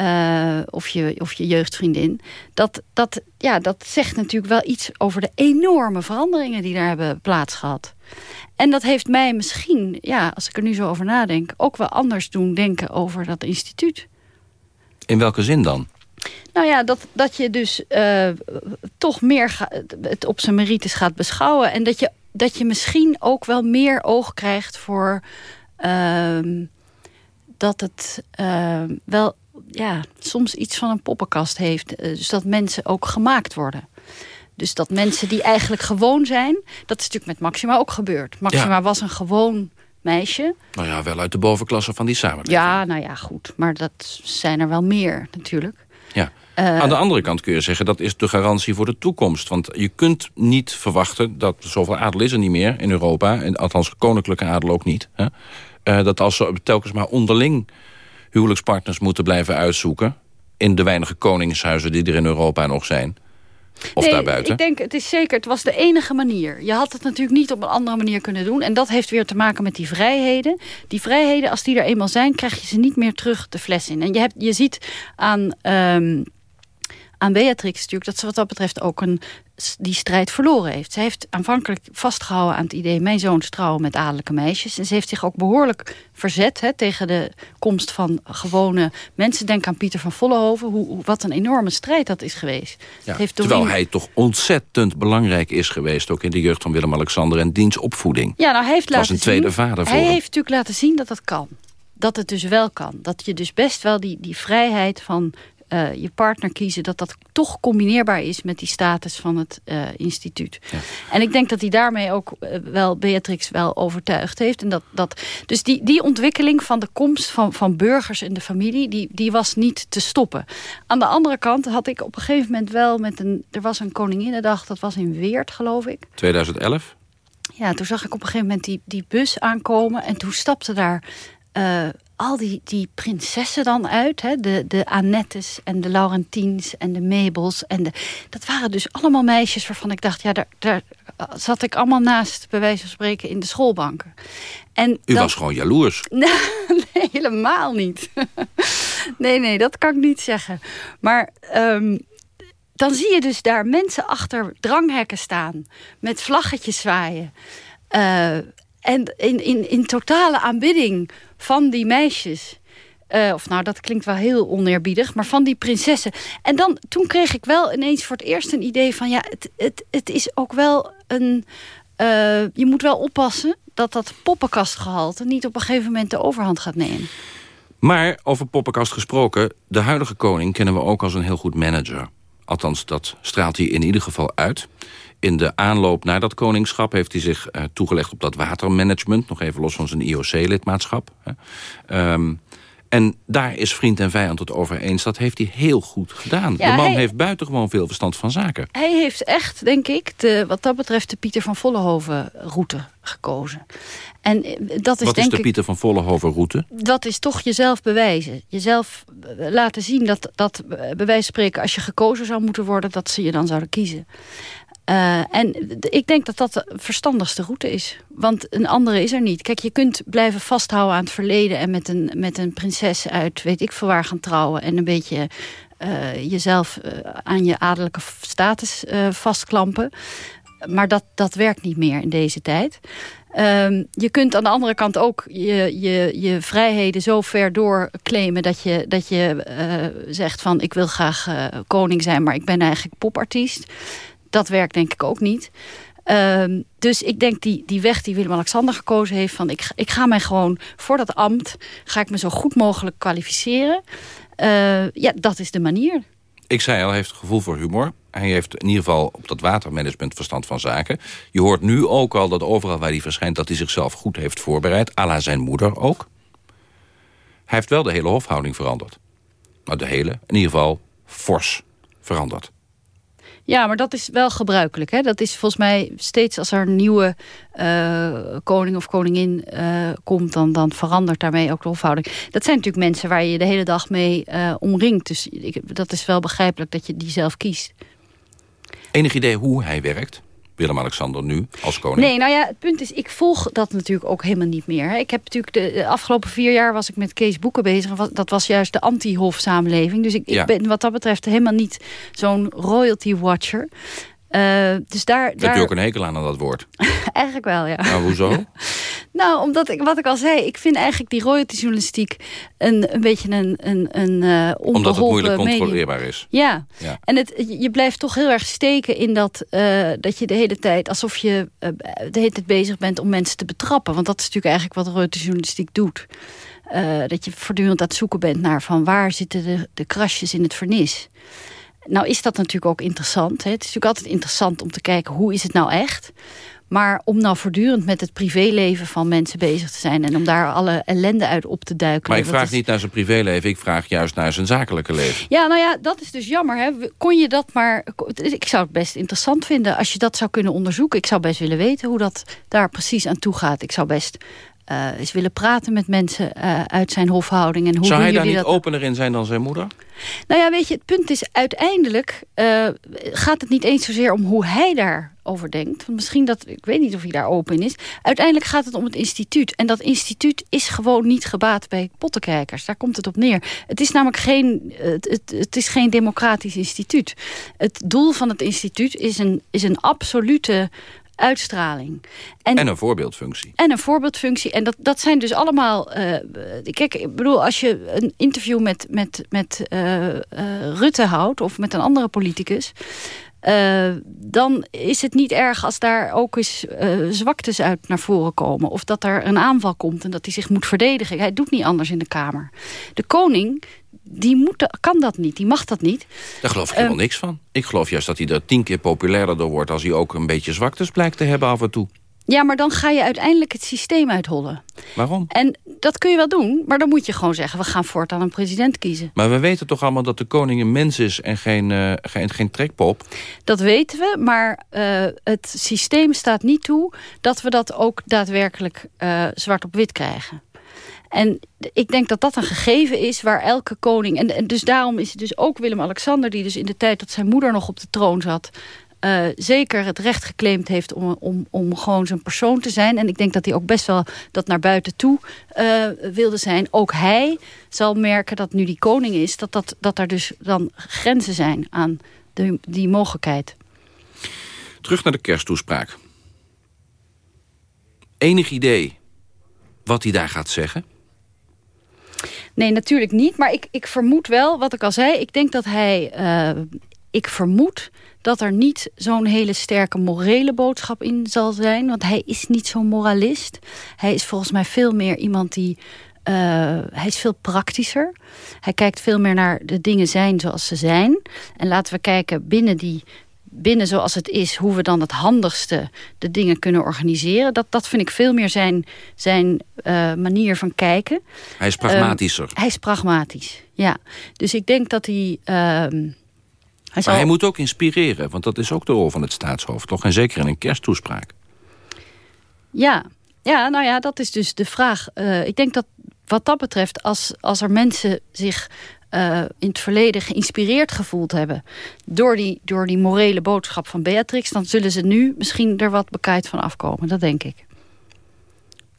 Uh, of, je, of je jeugdvriendin... Dat, dat, ja, dat zegt natuurlijk wel iets over de enorme veranderingen... die daar hebben plaatsgehad. En dat heeft mij misschien, ja, als ik er nu zo over nadenk... ook wel anders doen denken over dat instituut. In welke zin dan? Nou ja, dat, dat je dus uh, toch meer het op zijn merites gaat beschouwen. En dat je, dat je misschien ook wel meer oog krijgt voor... Uh, dat het uh, wel ja, soms iets van een poppenkast heeft. Dus dat mensen ook gemaakt worden. Dus dat mensen die eigenlijk gewoon zijn... dat is natuurlijk met Maxima ook gebeurd. Maxima ja. was een gewoon meisje. Nou ja, wel uit de bovenklasse van die samenleving. Ja, nou ja, goed. Maar dat zijn er wel meer natuurlijk. Ja. Uh, Aan de andere kant kun je zeggen, dat is de garantie voor de toekomst. Want je kunt niet verwachten, dat zoveel adel is er niet meer in Europa... en althans koninklijke adel ook niet... Hè, uh, dat als ze telkens maar onderling huwelijkspartners moeten blijven uitzoeken... in de weinige koningshuizen die er in Europa nog zijn... Of nee, daarbuiten? Ik denk, het is zeker, het was de enige manier. Je had het natuurlijk niet op een andere manier kunnen doen. En dat heeft weer te maken met die vrijheden. Die vrijheden, als die er eenmaal zijn, krijg je ze niet meer terug de fles in. En je, hebt, je ziet aan, um, aan Beatrix natuurlijk dat ze wat dat betreft ook een, die strijd verloren heeft. Ze heeft aanvankelijk vastgehouden aan het idee... mijn zoons trouwen met adellijke meisjes. En ze heeft zich ook behoorlijk verzet hè, tegen de komst van gewone mensen. Denk aan Pieter van Vollenhoven. Hoe, wat een enorme strijd dat is geweest. Ja, heeft terwijl hij toch ontzettend belangrijk is geweest... ook in de jeugd van Willem-Alexander en diens opvoeding. Ja, nou, hij heeft was een tweede zien, vader voor Hij hem. heeft natuurlijk laten zien dat dat kan. Dat het dus wel kan. Dat je dus best wel die, die vrijheid van uh, je partner kiezen... dat dat toch combineerbaar is met die status van het uh, instituut. Ja. En ik denk dat hij daarmee ook uh, wel Beatrix wel overtuigd heeft. En dat, dat, dus die, die ontwikkeling van de komst van, van burgers in de familie... Die, die was niet te stoppen. Aan de andere kant had ik op een gegeven moment wel met een... er was een Koninginnedag, dat was in Weert geloof ik. 2011? Ja, toen zag ik op een gegeven moment die, die bus aankomen... en toen stapte daar uh, al die, die prinsessen dan uit. Hè? De, de Annettes en de Laurentiens en de Mabels. En de, dat waren dus allemaal meisjes waarvan ik dacht... ja, daar, daar zat ik allemaal naast, bij wijze van spreken, in de schoolbanken. En U was gewoon jaloers. nee, helemaal niet. nee, nee, dat kan ik niet zeggen. Maar... Um, dan zie je dus daar mensen achter dranghekken staan. Met vlaggetjes zwaaien. Uh, en in, in, in totale aanbidding van die meisjes. Uh, of nou, dat klinkt wel heel oneerbiedig. Maar van die prinsessen. En dan, toen kreeg ik wel ineens voor het eerst een idee van... ja, het, het, het is ook wel een... Uh, je moet wel oppassen dat dat poppenkastgehalte... niet op een gegeven moment de overhand gaat nemen. Maar over poppenkast gesproken... de huidige koning kennen we ook als een heel goed manager. Althans, dat straalt hij in ieder geval uit in de aanloop naar dat koningschap heeft hij zich uh, toegelegd op dat watermanagement. Nog even los van zijn IOC-lidmaatschap. Um, en daar is vriend en vijand het over eens. Dat heeft hij heel goed gedaan. Ja, de man hij, heeft buitengewoon veel verstand van zaken. Hij heeft echt, denk ik, de, wat dat betreft... de Pieter van Vollenhoven-route gekozen. En dat is, wat denk is de ik, Pieter van Vollenhoven-route? Dat is toch jezelf bewijzen. Jezelf laten zien dat, dat bij wijze van spreken... als je gekozen zou moeten worden, dat ze je dan zouden kiezen. Uh, en ik denk dat dat de verstandigste route is. Want een andere is er niet. Kijk, je kunt blijven vasthouden aan het verleden... en met een, met een prinses uit weet ik veel waar gaan trouwen... en een beetje uh, jezelf uh, aan je adellijke status vastklampen. Maar dat, dat werkt niet meer in deze tijd. Um, je kunt aan de andere kant ook je, je, je vrijheden zo ver doorclaimen... dat je, dat je zegt van ik wil graag koning zijn... maar ik ben eigenlijk popartiest dat werkt denk ik ook niet. Uh, dus ik denk die, die weg die Willem-Alexander gekozen heeft... van ik, ik ga mij gewoon voor dat ambt... ga ik me zo goed mogelijk kwalificeren. Uh, ja, dat is de manier. Ik zei al, hij heeft gevoel voor humor. Hij heeft in ieder geval op dat watermanagement verstand van zaken. Je hoort nu ook al dat overal waar hij verschijnt... dat hij zichzelf goed heeft voorbereid. à la zijn moeder ook. Hij heeft wel de hele hofhouding veranderd. Nou, de hele, in ieder geval fors veranderd. Ja, maar dat is wel gebruikelijk. Hè? Dat is volgens mij steeds als er een nieuwe uh, koning of koningin uh, komt... Dan, dan verandert daarmee ook de hofhouding. Dat zijn natuurlijk mensen waar je de hele dag mee uh, omringt. Dus ik, dat is wel begrijpelijk dat je die zelf kiest. Enig idee hoe hij werkt? Willem-Alexander nu als koning? Nee, nou ja, het punt is, ik volg dat natuurlijk ook helemaal niet meer. Ik heb natuurlijk de, afgelopen vier jaar was ik met Kees Boeken bezig. Dat was juist de anti-hof-samenleving. Dus ik, ja. ik ben wat dat betreft helemaal niet zo'n royalty watcher. Uh, dus daar, Heb daar... je ook een hekel aan aan dat woord? eigenlijk wel, ja. Nou, hoezo? nou, omdat ik, wat ik al zei, ik vind eigenlijk die royalty-journalistiek een, een beetje een, een, een uh, Omdat het moeilijk controleerbaar is. Ja. ja, en het, je blijft toch heel erg steken in dat, uh, dat je de hele tijd, alsof je uh, de hele tijd bezig bent om mensen te betrappen. Want dat is natuurlijk eigenlijk wat royalty-journalistiek doet. dat je voortdurend aan het zoeken bent naar van waar zitten de, de krasjes in het vernis. Nou is dat natuurlijk ook interessant. Hè? Het is natuurlijk altijd interessant om te kijken hoe is het nou echt. Maar om nou voortdurend met het privéleven van mensen bezig te zijn... en om daar alle ellende uit op te duiken... Maar ik vraag is... niet naar zijn privéleven, ik vraag juist naar zijn zakelijke leven. Ja, nou ja, dat is dus jammer. Hè? Kon je dat maar... Ik zou het best interessant vinden als je dat zou kunnen onderzoeken. Ik zou best willen weten hoe dat daar precies aan toe gaat. Ik zou best uh, eens willen praten met mensen uh, uit zijn hofhouding. En hoe Zou hij daar niet dat... opener in zijn dan zijn moeder? Nou ja, weet je, het punt is uiteindelijk uh, gaat het niet eens zozeer om hoe hij daarover denkt. Want misschien dat, ik weet niet of hij daar open in is. Uiteindelijk gaat het om het instituut. En dat instituut is gewoon niet gebaat bij pottenkijkers. Daar komt het op neer. Het is namelijk geen, het, het, het is geen democratisch instituut. Het doel van het instituut is een, is een absolute uitstraling. En, en, een voorbeeldfunctie. En een voorbeeldfunctie. En dat, dat zijn dus allemaal... Uh, kijk, ik bedoel, als je een interview met, met, met uh, uh, Rutte houdt... of met een andere politicus... dan is het niet erg als daar ook eens zwaktes uit naar voren komen. Of dat er een aanval komt en dat hij zich moet verdedigen. Hij doet niet anders in de Kamer. De koning, die moet, kan dat niet, die mag dat niet. Daar geloof ik helemaal uh, niks van. Ik geloof juist dat hij er tien keer populairder door wordt... als hij ook een beetje zwaktes blijkt te hebben af en toe. Ja, maar dan ga je uiteindelijk het systeem uithollen. Waarom? En dat kun je wel doen, maar dan moet je gewoon zeggen... we gaan voortaan een president kiezen. Maar we weten toch allemaal dat de koning een mens is... en geen, uh, geen, geen trekpop? Dat weten we, maar uh, het systeem staat niet toe... dat we dat ook daadwerkelijk uh, zwart op wit krijgen. En ik denk dat dat een gegeven is waar elke koning... En, en dus daarom is het dus ook Willem-Alexander... die dus in de tijd dat zijn moeder nog op de troon zat... Uh, zeker het recht geclaimd heeft om, om, om gewoon zijn persoon te zijn. En ik denk dat hij ook best wel dat naar buiten toe uh, wilde zijn. Ook hij zal merken dat nu die koning is... dat, dat, dat er dus dan grenzen zijn aan de, die mogelijkheid. Terug naar de kersttoespraak. Enig idee wat hij daar gaat zeggen? Nee, natuurlijk niet. Maar ik, ik vermoed wel, wat ik al zei... ik denk dat hij... Uh, ik vermoed dat er niet zo'n hele sterke morele boodschap in zal zijn. Want hij is niet zo'n moralist. Hij is volgens mij veel meer iemand die... Uh, hij is veel praktischer. Hij kijkt veel meer naar de dingen zijn zoals ze zijn. En laten we kijken binnen die binnen zoals het is, hoe we dan het handigste de dingen kunnen organiseren. Dat, dat vind ik veel meer zijn, zijn uh, manier van kijken. Hij is pragmatischer. Uh, hij is pragmatisch, ja. Dus ik denk dat hij... Uh, hij maar hij moet ook inspireren, want dat is ook de rol van het staatshoofd. Toch? En zeker in een kersttoespraak. Ja, ja nou ja, dat is dus de vraag. Uh, ik denk dat wat dat betreft, als, als er mensen zich uh, in het verleden geïnspireerd gevoeld hebben... Door die, door die morele boodschap van Beatrix... dan zullen ze nu misschien er wat bekijkt van afkomen. Dat denk ik.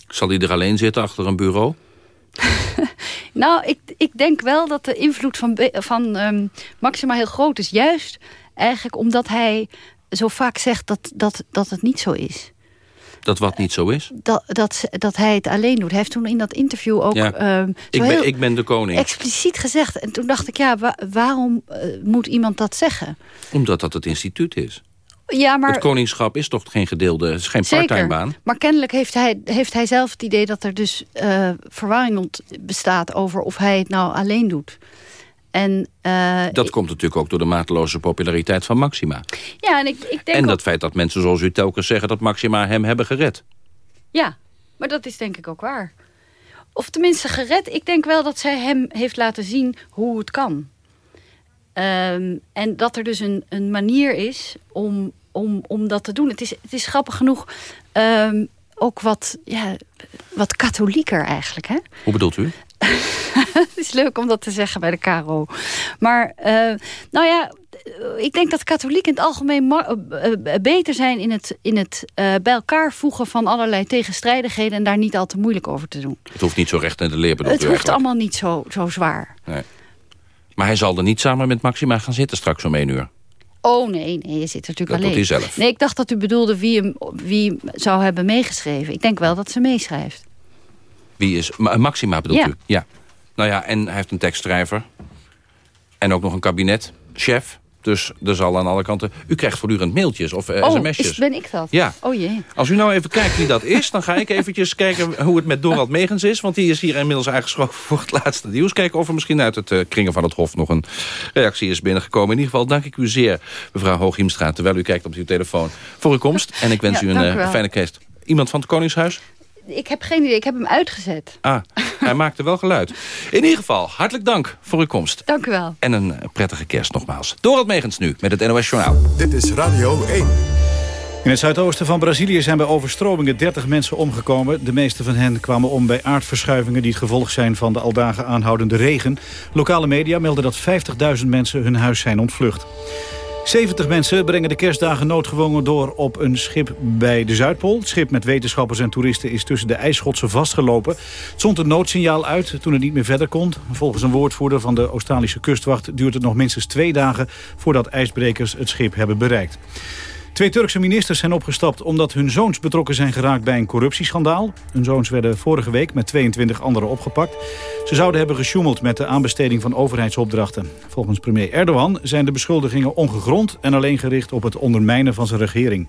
Zal hij er alleen zitten achter een bureau? nou, ik, ik denk wel dat de invloed van, van um, Maxima heel groot is. Juist eigenlijk omdat hij zo vaak zegt dat, dat, dat het niet zo is. Dat wat niet zo is? Dat, dat, dat hij het alleen doet. Hij heeft toen in dat interview ook... Ja. Um, ik, ben, ik ben de koning. Expliciet gezegd. En toen dacht ik, ja, wa waarom uh, moet iemand dat zeggen? Omdat dat het instituut is. Ja, maar... Het koningschap is toch geen gedeelde, het is geen parttime baan? Maar kennelijk heeft hij, heeft hij zelf het idee dat er dus uh, verwarring bestaat over of hij het nou alleen doet. En, uh, dat komt natuurlijk ook door de mateloze populariteit van Maxima. Ja, en ik, ik denk En dat ook... feit dat mensen zoals u telkens zeggen... dat Maxima hem hebben gered. Ja, maar dat is denk ik ook waar. Of tenminste gered. Ik denk wel dat zij hem heeft laten zien hoe het kan. Ehm, en dat er dus een, een manier is om, om, om dat te doen. Het is, het is grappig genoeg ehm, ook wat, ja, wat katholieker eigenlijk. Hè? Hoe bedoelt u? het is leuk om dat te zeggen bij de KRO. Maar uh, nou ja, ik denk dat katholieken in het algemeen uh, beter zijn... in het, in het bij elkaar voegen van allerlei tegenstrijdigheden... en daar niet al te moeilijk over te doen. Het hoeft niet zo recht in de leer, Het hoeft allemaal niet zo, zo zwaar. Nee. Maar hij zal er niet samen met Maxima gaan zitten straks om één uur. Oh nee, nee, je zit er natuurlijk dat alleen. Doet hij zelf. Nee, ik dacht dat u bedoelde wie, hem, wie zou hebben meegeschreven. Ik denk wel dat ze meeschrijft. Wie is... Maxima bedoelt ja. u? Ja. Nou ja, en hij heeft een tekstschrijver. En ook nog een kabinetchef. Dus er zal aan alle kanten... U krijgt voortdurend mailtjes of uh, oh, sms'jes. Is, ben ik dat? Ja. Oh jee. Als u nou even kijkt wie dat is... dan ga ik eventjes kijken hoe het met Dorald Megens is. Want die is hier inmiddels aangeschoven voor het laatste nieuws. Kijken of er misschien uit het uh, kringen van het Hof... nog een reactie is binnengekomen. In ieder geval dank ik u zeer, mevrouw Hooghiemstra... terwijl u kijkt op uw telefoon voor uw komst. En ik wens ja, u een uh, fijne kerst. Iemand van het Koningshuis? Ik heb geen idee, ik heb hem uitgezet. Ah, hij maakte wel geluid. In ieder geval, hartelijk dank voor uw komst. Dank u wel. En een prettige kerst nogmaals. Dorald Megens nu, met het NOS Journaal. Dit is Radio 1. In het zuidoosten van Brazilië zijn bij overstromingen 30 mensen omgekomen. De meeste van hen kwamen om bij aardverschuivingen... die het gevolg zijn van de al dagen aanhoudende regen. Lokale media melden dat 50.000 mensen hun huis zijn ontvlucht. 70 mensen brengen de kerstdagen noodgedwongen door op een schip bij de Zuidpool. Het schip met wetenschappers en toeristen is tussen de ijsschotsen vastgelopen. Het zond een noodsignaal uit toen het niet meer verder kon. Volgens een woordvoerder van de Australische kustwacht duurt het nog minstens twee dagen voordat ijsbrekers het schip hebben bereikt. Twee Turkse ministers zijn opgestapt omdat hun zoons betrokken zijn geraakt bij een corruptieschandaal. Hun zoons werden vorige week met 22 anderen opgepakt. Ze zouden hebben gesjoemeld met de aanbesteding van overheidsopdrachten. Volgens premier Erdogan zijn de beschuldigingen ongegrond en alleen gericht op het ondermijnen van zijn regering.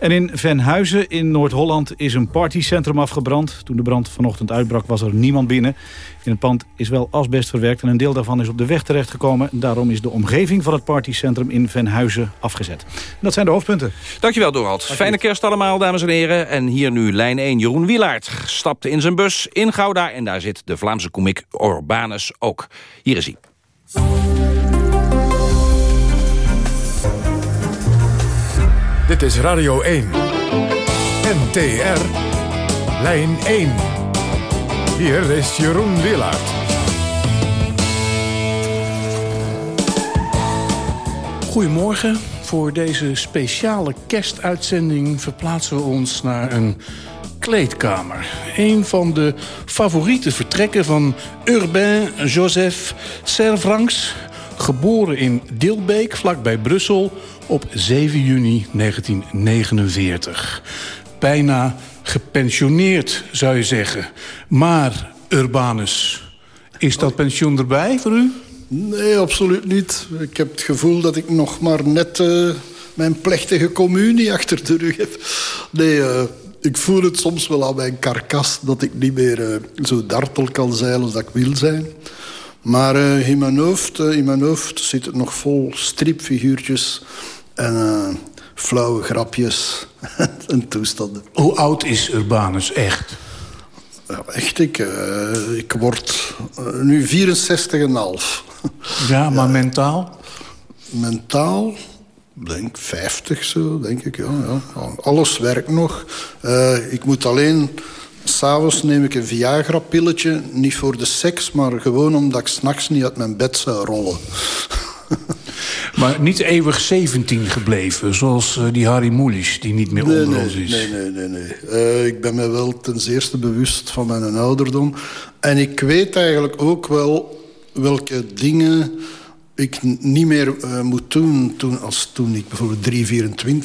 En in Venhuizen in Noord-Holland is een partycentrum afgebrand. Toen de brand vanochtend uitbrak was er niemand binnen. In het pand is wel asbest verwerkt en een deel daarvan is op de weg terechtgekomen. Daarom is de omgeving van het partycentrum in Venhuizen afgezet. Dat zijn de hoofdpunten. Dankjewel Dorald. Fijne kerst allemaal dames en heren. En hier nu lijn 1. Jeroen Wielaert stapte in zijn bus in Gouda. En daar zit de Vlaamse komiek Urbanus ook. Hier is hij. Dit is Radio 1. NTR. Lijn 1. Hier is Jeroen Willaert. Goedemorgen. Voor deze speciale kerstuitzending verplaatsen we ons naar een kleedkamer. Een van de favoriete vertrekken van Urbain Joseph Servranckx... geboren in Dilbeek, vlakbij Brussel op 7 juni 1949. Bijna gepensioneerd, zou je zeggen. Maar, Urbanus, is dat pensioen erbij voor u? Nee, absoluut niet. Ik heb het gevoel dat ik nog maar net uh, mijn plechtige communie achter de rug heb. Nee, uh, ik voel het soms wel aan mijn karkas... dat ik niet meer uh, zo dartel kan zijn als dat ik wil zijn. Maar in, mijn hoofd, in mijn hoofd zit het nog vol stripfiguurtjes... en uh, flauwe grapjes en toestanden. Hoe oud is Urbanus echt? Ja, echt, ik, ik word nu 64,5. Ja, maar ja. mentaal? Mentaal, denk 50 zo, denk ik. Ja, ja. Alles werkt nog. ik moet alleen... S'avonds neem ik een Viagra-pilletje. Niet voor de seks, maar gewoon omdat ik s'nachts niet uit mijn bed zou rollen. Maar niet eeuwig 17 gebleven, zoals uh, die Harry Mulisch, die niet meer nee, onder nee, ons is. Nee, nee, nee. nee. Uh, ik ben me wel ten zeerste bewust van mijn ouderdom. En ik weet eigenlijk ook wel welke dingen ik niet meer uh, moet doen toen, als toen ik bijvoorbeeld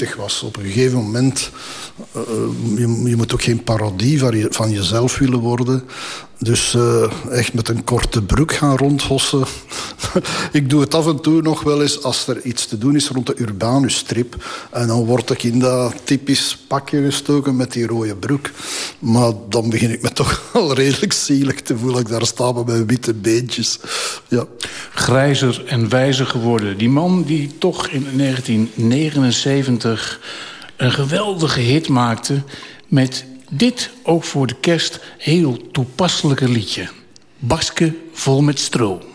3,24 was. Op een gegeven moment... Uh, je, je, moet ook geen parodie van, je, van jezelf willen worden. Dus uh, echt met een korte broek gaan rondhossen. ik doe het af en toe nog wel eens als er iets te doen is rond de Urbanus-strip. En dan word ik in dat typisch pakje gestoken met die rode broek. Maar dan begin ik me toch al redelijk zielig te voelen. Ik daar sta met mijn witte beentjes. Ja. Grijzer en wijzer geworden. Die man die toch in 1979 een geweldige hit maakte... met dit ook voor de kerst heel toepasselijke liedje. Baske vol met stro.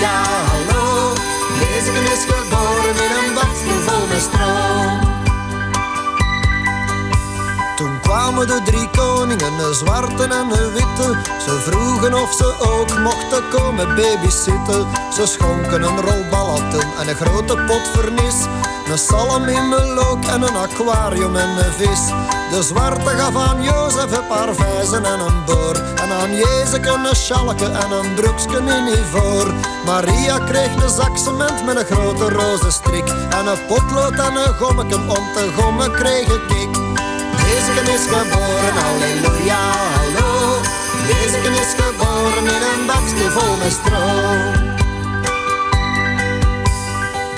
halleluja, hallo Jezus is geboren in een bakstoel vol met stroom de drie koningen, een zwarte en een witte. Ze vroegen of ze ook mochten komen babysitten. Ze schonken een rol en een grote pot vernis. Een salm in melook en een aquarium en een vis. De zwarte gaf aan Jozef een paar vijzen en een boor. En aan Jezus een schalke en een broeksken in ivoor. Maria kreeg een zak cement met een grote roze strik. En een potlood en een gommeken om te gommen kreeg ik. Jezus is geboren, halleluja, hallo. Jezus is geboren in een bakje vol met stro.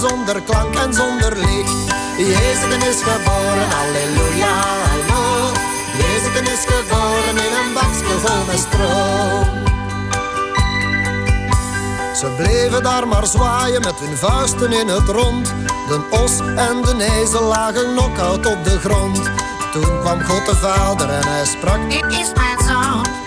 zonder klank en zonder licht. Jezus is geboren, halleluja, hallo. Jezus is geboren in een bakje vol met stroom. Ze bleven daar maar zwaaien met hun vuisten in het rond. De os en de ezel lagen knock-out op de grond. Toen kwam God de Vader en hij sprak: Dit is mijn.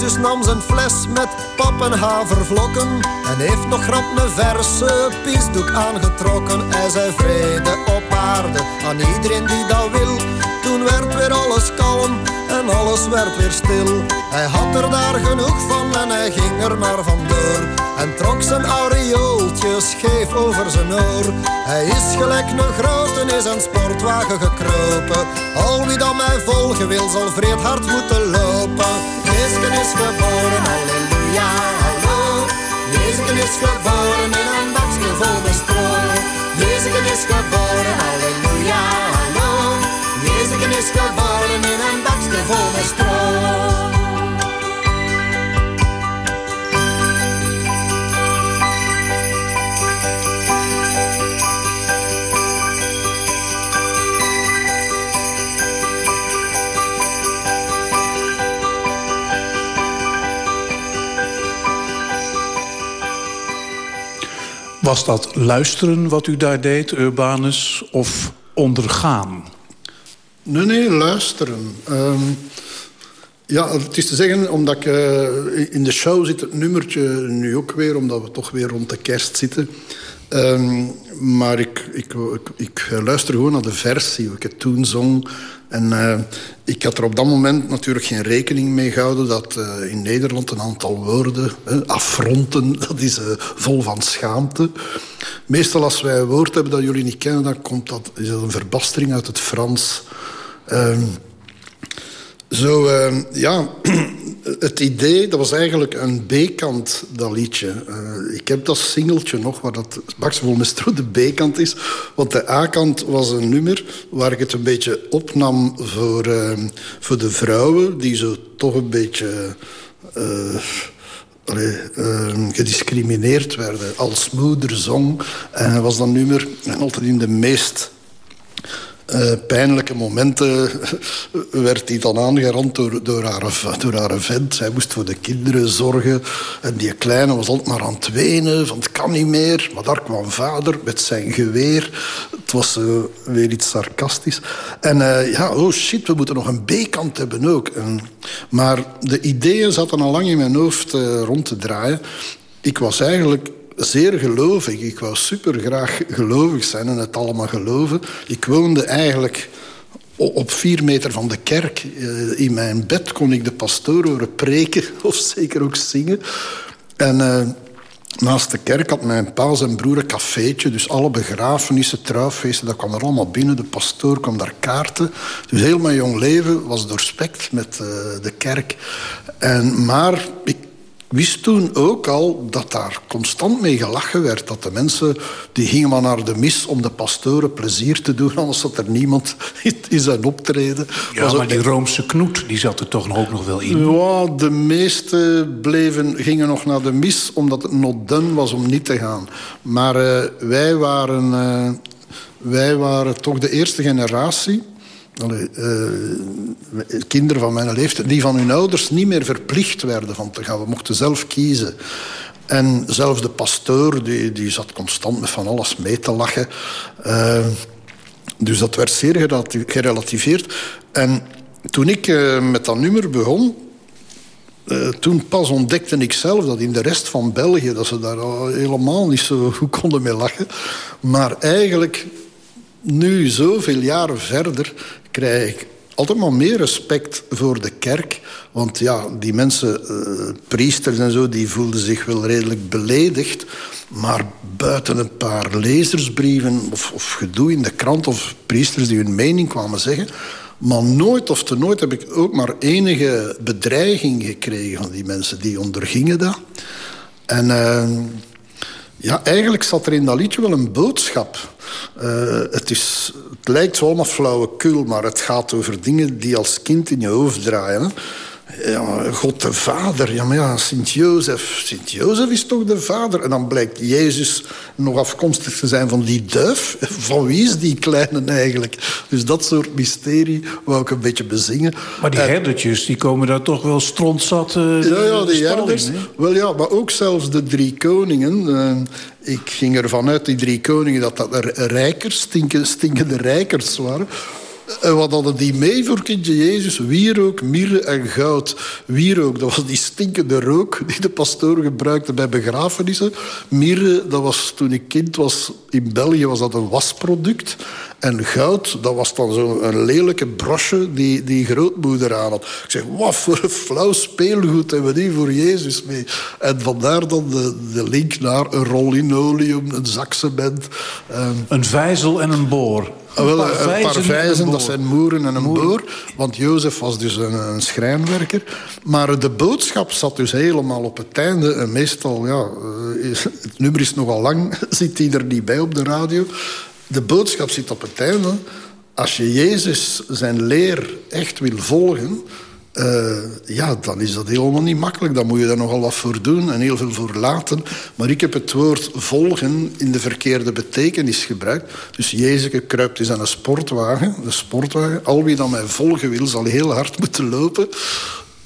Jezus nam zijn fles met pap en En heeft nog grap een verse piesdoek aangetrokken. Hij zei vrede op aarde aan iedereen die dat wil. Toen werd weer alles kalm en alles werd weer stil. Hij had er daar genoeg van en hij ging er maar vandoor En trok zijn aureooltje scheef over zijn oor Hij is gelijk een grote is een sportwagen gekropen Al wie dan mij volgen wil zal vreed hard moeten lopen Jezus is geboren, halleluja. Jezus is geboren in een bakje vol stro. Jezus is geboren, halleluja. Jezus is geboren in een bakje vol. Was dat luisteren wat u daar deed, Urbanus, of ondergaan? Nee, nee, luisteren. Um, ja, het is te zeggen, omdat ik uh, in de show zit het nummertje nu ook weer... omdat we toch weer rond de kerst zitten. Um, maar ik, ik, ik, luister gewoon naar de versie, hoe ik het toen zong. En uh, ik had er op dat moment natuurlijk geen rekening mee gehouden... dat uh, in Nederland een aantal woorden, uh, affronten, dat is vol van schaamte. Meestal als wij een woord hebben dat jullie niet kennen... dan komt dat, is dat een verbastering uit het Frans... Ehm, zo, uh, ja, het idee, dat was eigenlijk een B-kant, dat liedje. Uh, ik heb dat singeltje nog, waar dat Baxvol Mestro de B-kant is. Want de A-kant was een nummer waar ik het een beetje opnam voor, uh, voor de vrouwen... die zo toch een beetje... Allee, gediscrimineerd werden als moeder zong. En was dat nummer altijd in de meest uh, pijnlijke momenten werd hij dan aangerand door, door, haar, door haar vent. Zij moest voor de kinderen zorgen. En die kleine was altijd maar aan het wenen, van het kan niet meer. Maar daar kwam vader met zijn geweer. Het was uh, weer iets sarcastisch. En ja, oh shit, we moeten nog een B-kant hebben ook. Maar de ideeën zaten al lang in mijn hoofd rond te draaien. Ik was eigenlijk zeer gelovig. Ik wou super graag gelovig zijn en het allemaal geloven. Ik woonde eigenlijk op vier meter van de kerk. Eh, in mijn bed kon ik de pastoor horen preken of zeker ook zingen. En uh, naast de kerk had mijn pa en broer een cafeetje. Dus alle begrafenissen, trouwfeesten, dat kwam er allemaal binnen. De pastoor kwam daar kaarten. Dus heel mijn jong leven was doorspekt met uh, de kerk. En, maar wist toen ook al dat daar constant mee gelachen werd. Dat de mensen die gingen maar naar de mis om de pastoren plezier te doen. Anders zat er niemand in zijn optreden. Ja, Was maar die Roomse knoet die zat er toch ook nog wel in? Ja, de meesten bleven, gingen nog naar de mis omdat het not done was om niet te gaan. Maar uh, wij, waren, uh, wij waren toch de eerste generatie kinderen van mijn leeftijd, die van hun ouders niet meer verplicht werden van te gaan. We mochten zelf kiezen. En zelfs de pastoor, die, die zat constant met van alles mee te lachen. Uh, dus dat werd zeer gerelativeerd. En toen ik uh, met dat nummer begon... toen pas ontdekte ik zelf dat in de rest van België... dat ze daar helemaal niet zo goed konden mee lachen. Maar eigenlijk nu, zoveel jaren verder, krijg ik altijd maar meer respect voor de kerk. Want ja, die mensen, uh, priesters en zo, die voelden zich wel redelijk beledigd. Maar buiten een paar lezersbrieven of, of gedoe in de krant... of priesters die hun mening kwamen zeggen... Maar nooit of te nooit heb ik ook maar enige bedreiging gekregen van die mensen. Die ondergingen dat. En uh, ja, eigenlijk zat er in dat liedje wel een boodschap. Uh, het, is, het lijkt zo allemaal flauwekul, maar het gaat over dingen die als kind in je hoofd draaien. Ja, God de Vader. Ja, maar ja, Sint-Jozef. Sint-Jozef is toch de Vader? En dan blijkt Jezus nog afkomstig te zijn van die duif. Van wie is die kleine eigenlijk? Dus dat soort mysterie wou ik een beetje bezingen. Maar die herdertjes, die komen daar toch wel strontzat uh, Ja, ja, die herders. Wel ja, maar ook zelfs de drie koningen. Uh, ik ging ervan uit, die drie koningen, dat dat rijkers, stinkende rijkers waren. En wat hadden die mee voor kindje Jezus? Wierook, mirre en goud. Wierook, dat was die stinkende rook die de pastoor gebruikte bij begrafenissen. Mirre, dat was toen ik kind was in België, was dat een wasproduct. En goud, dat was dan zo'n lelijke brosje die, die grootmoeder aan had. Ik zeg, wat voor een flauw speelgoed hebben we die voor Jezus mee? En vandaar dan de, de link naar een rol een zak. Um, een vijzel en een boor. Een wel, een paar vijzen, dat zijn moeren en een boor. Want Jozef was dus een, een, schrijnwerker. Maar de boodschap zat dus helemaal op het einde. En meestal, ja, eh, het nummer is nogal lang, zit hij er niet bij op de radio. De boodschap zit op het einde. Als je Jezus zijn leer echt wil volgen... Uh, ja, dan is dat helemaal niet makkelijk. Dan moet je daar nogal wat voor doen en heel veel voor laten. Maar ik heb het woord volgen in de verkeerde betekenis gebruikt. Dus Jezus kruipt in aan een sportwagen. De sportwagen. Al wie dan mij volgen wil, zal heel hard moeten lopen.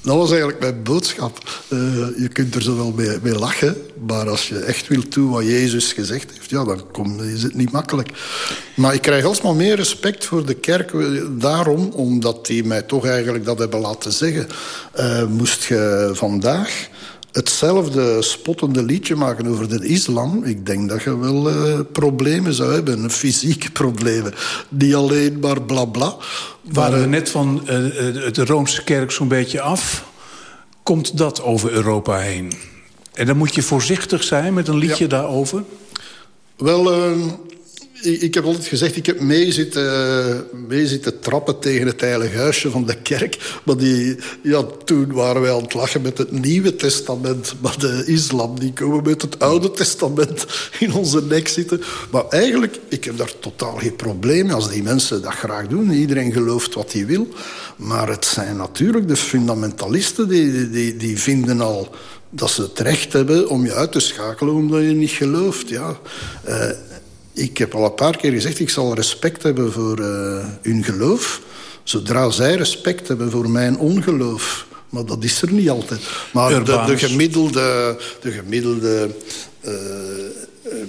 Dat was eigenlijk mijn boodschap. Uh, je kunt er zo wel mee, mee, lachen, maar als je echt wilt doen wat Jezus gezegd heeft, ja, dan is het niet makkelijk. Maar ik krijg alsmaar meer respect voor de kerk daarom, omdat die mij toch eigenlijk dat hebben laten zeggen. Uh, moest je vandaag hetzelfde spottende liedje maken over de islam... ik denk dat je wel uh, problemen zou hebben, fysieke problemen. Niet alleen maar blabla. Bla. Waren we net van uh, de Roomse kerk zo'n beetje af... komt dat over Europa heen? En dan moet je voorzichtig zijn met een liedje ja. daarover? Wel, uh, ik heb altijd gezegd, ik heb mee zitten, mee zitten trappen tegen het heilige huisje van de kerk. Maar die, ja, toen waren wij aan het lachen met het Nieuwe Testament. Maar de islam, die komen met het Oude Testament in onze nek zitten. Maar eigenlijk, ik heb daar totaal geen probleem mee als die mensen dat graag doen. Iedereen gelooft wat hij wil. Maar het zijn natuurlijk de fundamentalisten die, die, die vinden al dat ze het recht hebben om je uit te schakelen omdat je niet gelooft. Ja. Uh, ik heb al een paar keer gezegd... ik zal respect hebben voor uh, hun geloof... zodra zij respect hebben voor mijn ongeloof. Maar dat is er niet altijd. Maar de, de, gemiddelde... De gemiddelde uh,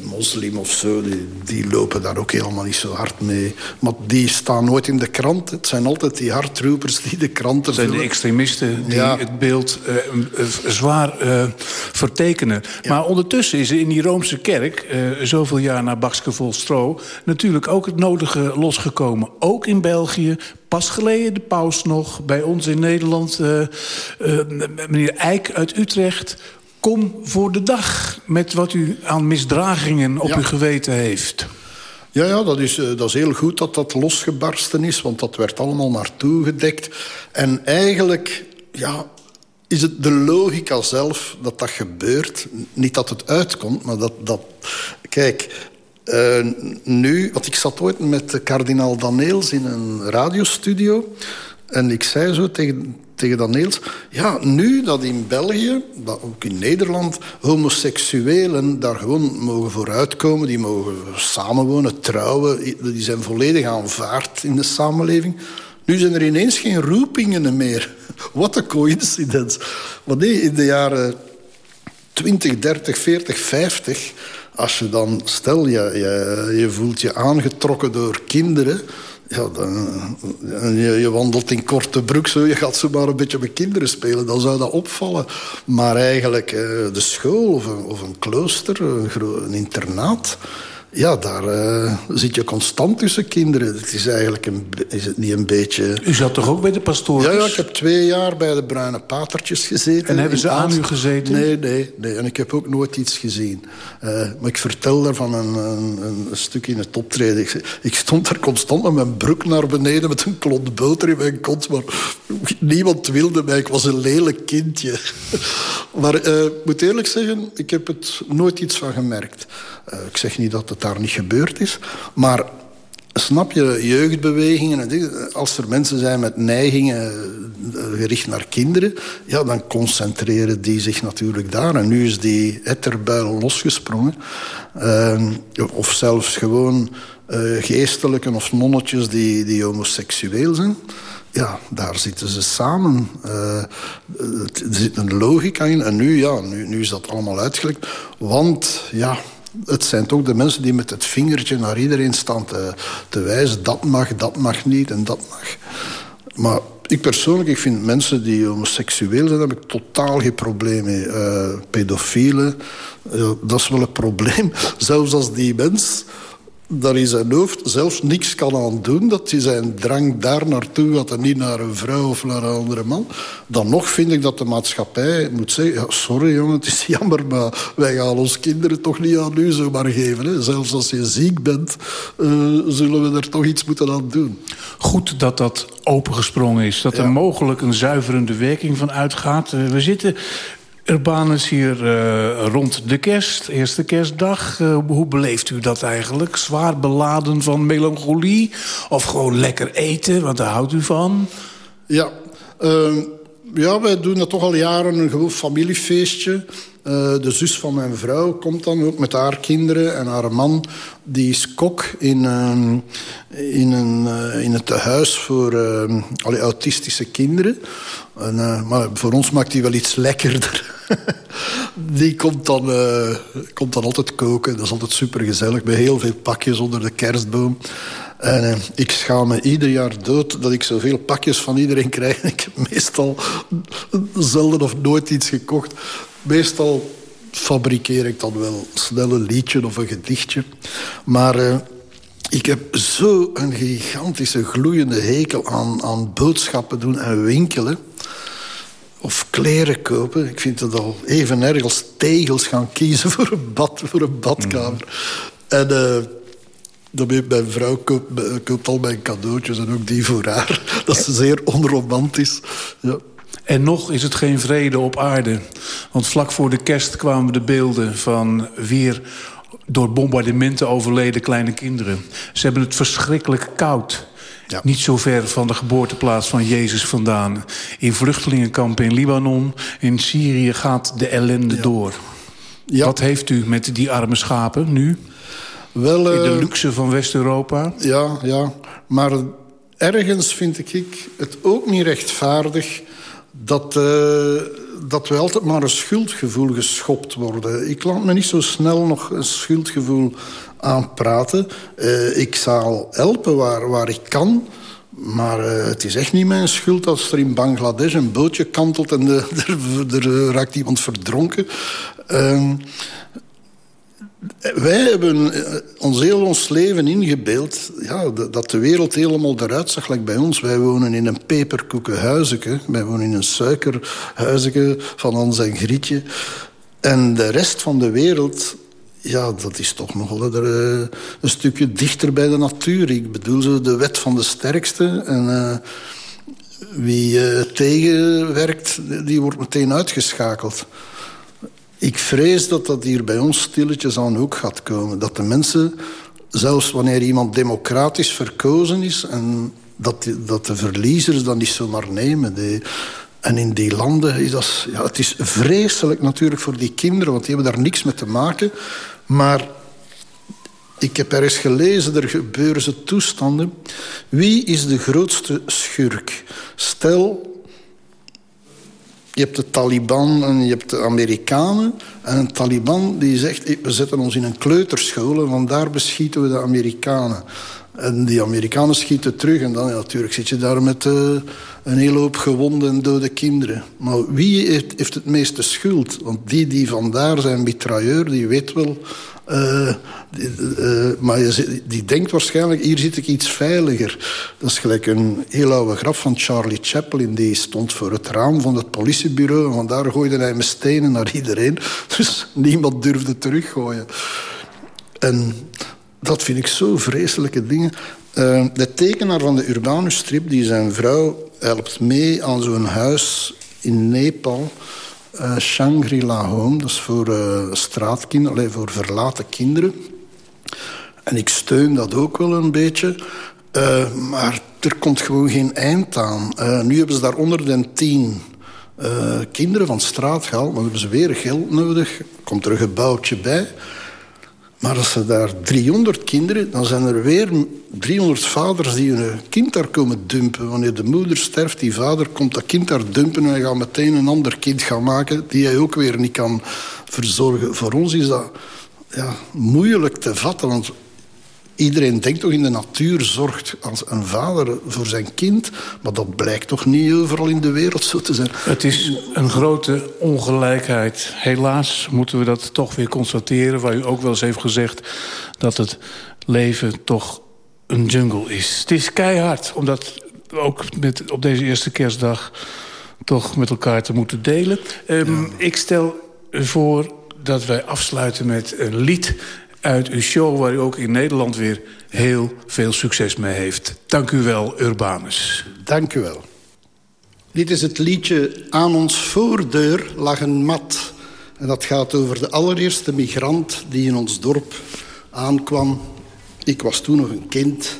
moslim of zo, die, die, lopen daar ook helemaal niet zo hard mee. Maar die staan nooit in de krant. Het zijn altijd die hardroepers die de kranten Het zijn de extremisten die het beeld uh, zwaar uh, vertekenen. Ja. Maar ondertussen is er in die Roomse kerk, zoveel jaar na Bakske Volstro... natuurlijk ook het nodige losgekomen. Ook in België, pas geleden de paus nog. Bij ons in Nederland, meneer Eijk uit Utrecht kom voor de dag met wat u aan misdragingen op ja. uw geweten heeft. Ja, ja dat, is, uh, dat is heel goed dat dat losgebarsten is, want dat werd allemaal naartoe gedekt. En eigenlijk ja, is het de logica zelf dat dat gebeurt. Niet dat het uitkomt, maar dat... dat kijk, uh, nu... Want ik zat ooit met kardinaal Daneels in een radiostudio... En ik zei zo tegen, tegen Daniels... ja, nu dat in België, dat ook in Nederland... homoseksuelen daar gewoon mogen vooruitkomen... die mogen samenwonen, trouwen... die zijn volledig aanvaard in de samenleving... Nu zijn er ineens geen roepingen meer. Wat een coincidence. Want nee, in de jaren 20, 30, 40, 50... als je dan, stel, je, je, je voelt je aangetrokken door kinderen ja, dan, je, je, wandelt in korte broek, zo, je gaat zo maar een beetje met kinderen spelen. Dan zou dat opvallen. Maar eigenlijk eh, de school of een, een klooster, een internaat ja, daar uh, zit je constant tussen kinderen. Het is eigenlijk een, is het niet een beetje... U zat toch ook bij de pastoor? Ja, ja, ik heb twee jaar bij de Bruine Patertjes gezeten. En hebben ze aan u gezeten? Nee, nee, nee. En ik heb ook nooit iets gezien. Uh, maar ik vertel daarvan een, een, een, stuk in het optreden. Ik, ik, stond daar constant met mijn broek naar beneden... met een klont boter in mijn kont. Maar niemand wilde mij. Ik was een lelijk kindje. Maar uh, ik moet eerlijk zeggen, ik heb het nooit iets van gemerkt. Uh, ik zeg niet dat het daar niet gebeurd is. Maar snap je, jeugdbewegingen... als er mensen zijn met neigingen eh, gericht naar kinderen... ja, dan concentreren die zich natuurlijk daar. En nu is die etterbuil losgesprongen. Uh, of zelfs gewoon geestelijken of nonnetjes die, die homoseksueel zijn ja, daar zitten ze samen. Uh, er zit een logica in. En nu, ja, nu, nu is dat allemaal uitgelekt. Want, ja, het zijn toch de mensen die met het vingertje naar iedereen staan te, wijzen. Dat mag, dat mag niet en dat mag. Maar ik persoonlijk, ik vind mensen die homoseksueel zijn... heb ik totaal geen probleem mee. Uh, pedofielen, dat is wel een probleem. Zelfs als die mens daar in zijn hoofd zelfs niks kan aan doen... dat hij zijn drang daar naartoe gaat en niet naar een vrouw of naar een andere man... dan nog vind ik dat de maatschappij moet zeggen... Ja, sorry jongen, het is jammer, maar wij gaan ons kinderen toch niet aan u zomaar geven. Hè. Zelfs als je ziek bent, uh, zullen we er toch iets moeten aan doen. Goed dat dat opengesprongen is. Dat ja. er mogelijk een zuiverende werking van uitgaat. Uh, we zitten Urbanus hier uh, rond de kerst, eerste kerstdag. Uh, hoe beleeft u dat eigenlijk? Zwaar beladen van melancholie? Of gewoon lekker eten, want daar houdt u van? Ja, uh, ja wij doen dat toch al jaren een gewoon familiefeestje. Uh, de zus van mijn vrouw komt dan ook met haar kinderen en haar man. Die is kok in, uh, in, een, uh, in het tehuis voor alle autistische kinderen. En, maar voor ons maakt hij wel iets lekkerder. die komt dan, komt dan altijd koken. Dat is altijd supergezellig. Met heel veel pakjes onder de kerstboom. En uh, ik schaam me ieder jaar dood dat ik zoveel pakjes van iedereen krijg. Ik heb meestal zelden of nooit iets gekocht. Meestal fabriceer ik dan wel snel een liedje of een gedichtje. Maar uh, ik heb zo een gigantische gloeiende hekel aan, aan boodschappen doen en winkelen. Of kleren kopen. Ik vind het al even erg als tegels gaan kiezen voor een, bad, voor een badkamer. Mm. En... Uh, mijn vrouw koopt, koopt, al mijn cadeautjes en ook die voor haar. Dat is zeer onromantisch. Ja. En nog is het geen vrede op aarde. Want vlak voor de kerst kwamen de beelden van weer door bombardementen overleden kleine kinderen. Ze hebben het verschrikkelijk koud. Ja. Niet zo ver van de geboorteplaats van Jezus vandaan. In vluchtelingenkampen in Libanon, in Syrië gaat de ellende ja. door. Ja. Wat heeft u met die arme schapen nu? Wel, In de luxe van West-Europa? Ja, ja. Maar ergens vind ik het ook niet rechtvaardig... dat, uh, dat we altijd maar een schuldgevoel geschopt worden. Ik laat me niet zo snel nog een schuldgevoel aanpraten. Uh, ik zal helpen waar, waar ik kan... Maar uh, het is echt niet mijn schuld als er in Bangladesh een bootje kantelt... en de, er, er, raakt iemand verdronken. Uh, wij hebben eh, ons heel ons leven ingebeeld... Ja, dat de wereld helemaal eruit zag, like bij ons. Wij wonen in een peperkoekenhuisje. Wij wonen in een suikerhuisje van ons en Grietje. En de rest van de wereld ja, dat is toch nog wel een stukje dichter bij de natuur. Ik bedoel de wet van de sterkste. En uh, wie tegenwerkt, die wordt meteen uitgeschakeld. Ik vrees dat dat hier bij ons stilletjes aan ook gaat komen. Dat de mensen, zelfs wanneer iemand democratisch verkozen is... en dat, dat de verliezers dan niet zomaar nemen... En in die landen is dat... Ja, het is vreselijk natuurlijk voor die kinderen... want die hebben daar niks mee te maken. Maar ik heb ergens gelezen, er gebeuren ze toestanden. Wie is de grootste schurk? Stel, je hebt de Taliban en je hebt de Amerikanen. En een Taliban die zegt, we zetten ons in een kleuterschool... en vandaar beschieten we de Amerikanen. En die Amerikanen schieten terug. En dan ja, natuurlijk zit je daar met uh, een hele hoop gewonde en dode kinderen. Maar wie heeft, heeft het meeste schuld? Want die die vandaar zijn mitrailleur, die weet wel... Uh, die, uh, maar die denkt waarschijnlijk, hier zit ik iets veiliger. Dat is gelijk een heel oude grap van Charlie Chaplin. Die stond voor het raam van het politiebureau. En vandaar gooide hij met stenen naar iedereen. Dus niemand durfde teruggooien. En dat vind ik zo vreselijke dingen. Uh, de tekenaar van de Urbanus-strip, die zijn vrouw helpt mee aan zo'n huis in Nepal... Uh, Shangri-La Home, dat is voor uh, straatkinderen, alleen voor verlaten kinderen. En ik steun dat ook wel een beetje. Uh, maar er komt gewoon geen eind aan. nu hebben ze daar onder de tien kinderen van straat gehaald. Maar hebben ze weer geld nodig. Komt er een gebouwtje bij. Maar als ze daar 300 kinderen... dan zijn er weer 300 vaders die hun kind daar komen dumpen. Wanneer de moeder sterft, die vader komt dat kind daar dumpen... en gaat meteen een ander kind gaan maken... die hij ook weer niet kan verzorgen. Voor ons is dat ja, moeilijk te vatten. Want Iedereen denkt toch in de natuur zorgt als een vader voor zijn kind. Maar dat blijkt toch niet overal in de wereld zo te zijn. Het is een grote ongelijkheid. Helaas moeten we dat toch weer constateren. Waar u ook wel eens heeft gezegd dat het leven toch een jungle is. Het is keihard, omdat ook met, op deze eerste kerstdag toch met elkaar te moeten delen. Um, Ik stel voor dat wij afsluiten met een lied uit uw show... waar u ook in Nederland weer heel veel succes mee heeft. Dank u wel, Urbanus. Dank u wel. Dit is het liedje Aan ons voordeur lag een mat. En dat gaat over de allereerste migrant die in ons dorp aankwam. Ik was toen nog een kind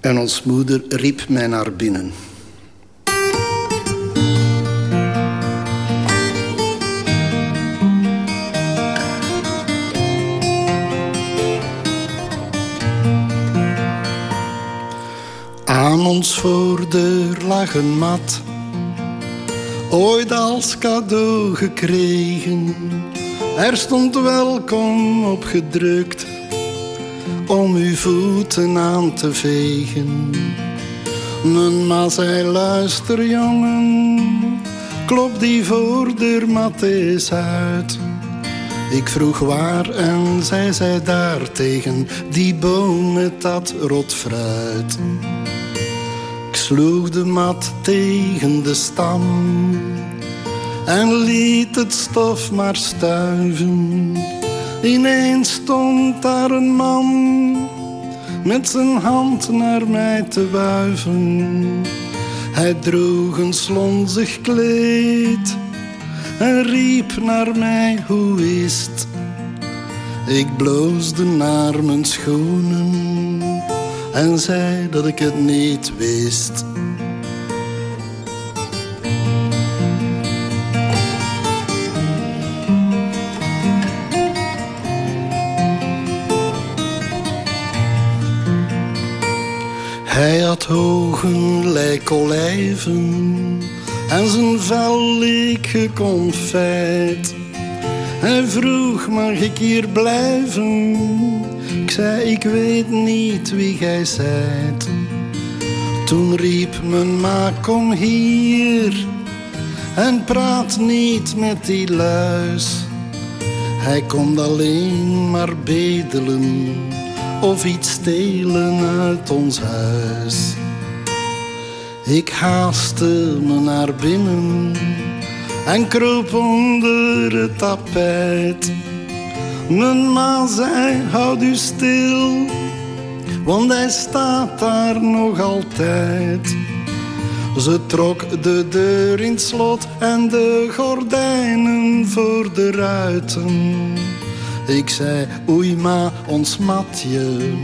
en ons moeder riep mij naar binnen. Aan ons voordeur lag een mat, ooit als cadeau gekregen. Er stond welkom op gedrukt, om uw voeten aan te vegen. Mijn ma zei, luister jongen, klop die voordeurmat eens uit. Ik vroeg waar en zij zei daar tegen die boom met dat rot fruit sloeg de mat tegen de stam en liet het stof maar stuiven. Ineens stond daar een man met zijn hand naar mij te wuiven. Hij droeg een slonzig kleed en riep naar mij, hoe is het? Ik bloosde naar mijn schoenen en zei dat ik het niet wist. Hij had hogen lijkolijven en zijn vel leek geconfijt. Hij vroeg, mag ik hier blijven? Ik zei, ik weet niet wie gij zijt. Toen riep mijn ma, kom hier en praat niet met die luis. Hij komt alleen maar bedelen of iets stelen uit ons huis. Ik haastte me naar binnen en kroop onder het tapijt. Mijn ma zei, houd u stil, want hij staat daar nog altijd. Ze trok de deur in het slot en de gordijnen voor de ruiten. Ik zei, oei ma, ons matje,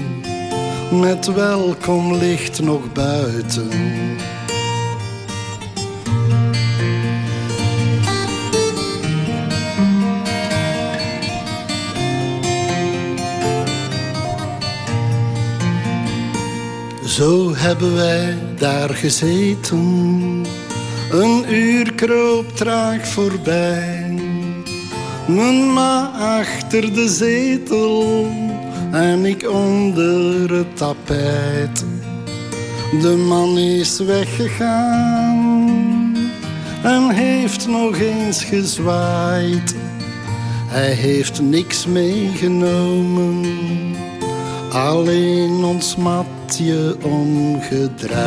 met welkom licht nog buiten. Zo hebben wij daar gezeten, een uur kroop traag voorbij. Mijn ma achter de zetel en ik onder het tapijt. De man is weggegaan en heeft nog eens gezwaaid. Hij heeft niks meegenomen, alleen ons matje omgedraaid.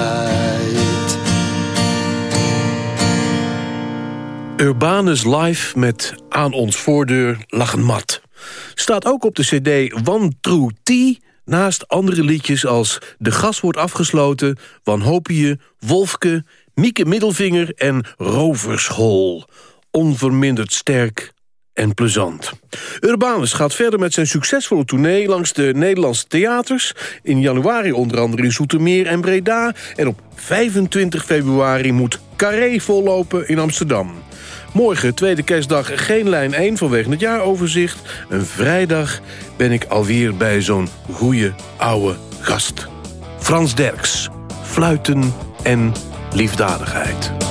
Urbanus Live met Aan ons voordeur lag een mat. Staat ook op de cd One True Tea... naast andere liedjes als De Gas wordt afgesloten... Wanhopie, Wolfke, Mieke Middelvinger en Rovershol. Onverminderd sterk en plezant. Urbanus gaat verder met zijn succesvolle tournee langs de Nederlandse theaters. In januari onder andere in Zoetermeer en Breda. En op 25 februari moet Carré vollopen in Amsterdam. Morgen, tweede kerstdag, geen lijn 1 vanwege het jaaroverzicht. Een vrijdag ben ik alweer bij zo'n goeie oude gast. Frans Derks, fluiten en liefdadigheid.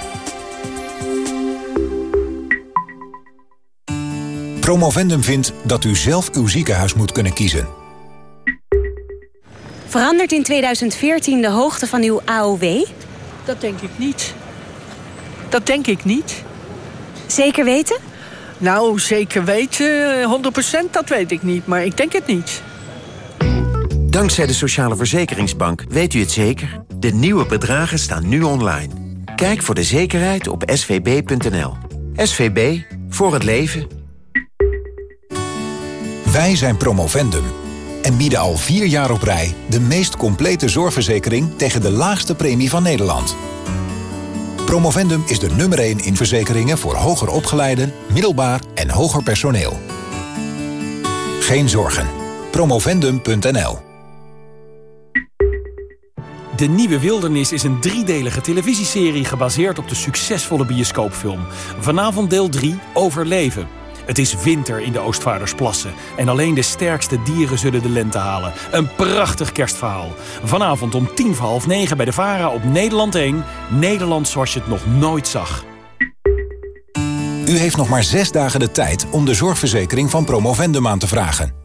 Promovendum vindt dat u zelf uw ziekenhuis moet kunnen kiezen. Verandert in 2014 de hoogte van uw AOW? Dat denk ik niet. Dat denk ik niet. Zeker weten? Nou, zeker weten, 100% dat weet ik niet, maar ik denk het niet. Dankzij de Sociale Verzekeringsbank weet u het zeker. De nieuwe bedragen staan nu online. Kijk voor de zekerheid op svb.nl. SVB, voor het leven. Wij zijn Promovendum en bieden al vier jaar op rij... de meest complete zorgverzekering tegen de laagste premie van Nederland. Promovendum is de nummer 1 in verzekeringen voor hoger opgeleiden, middelbaar en hoger personeel. Geen zorgen. Promovendum.nl De Nieuwe Wildernis is een driedelige televisieserie... gebaseerd op de succesvolle bioscoopfilm. Vanavond deel 3, Overleven. Het is winter in de Oostvaardersplassen. En alleen de sterkste dieren zullen de lente halen. Een prachtig kerstverhaal. Vanavond om tien voor half negen bij de VARA op Nederland 1. Nederland zoals je het nog nooit zag. U heeft nog maar zes dagen de tijd om de zorgverzekering van Promovendum aan te vragen.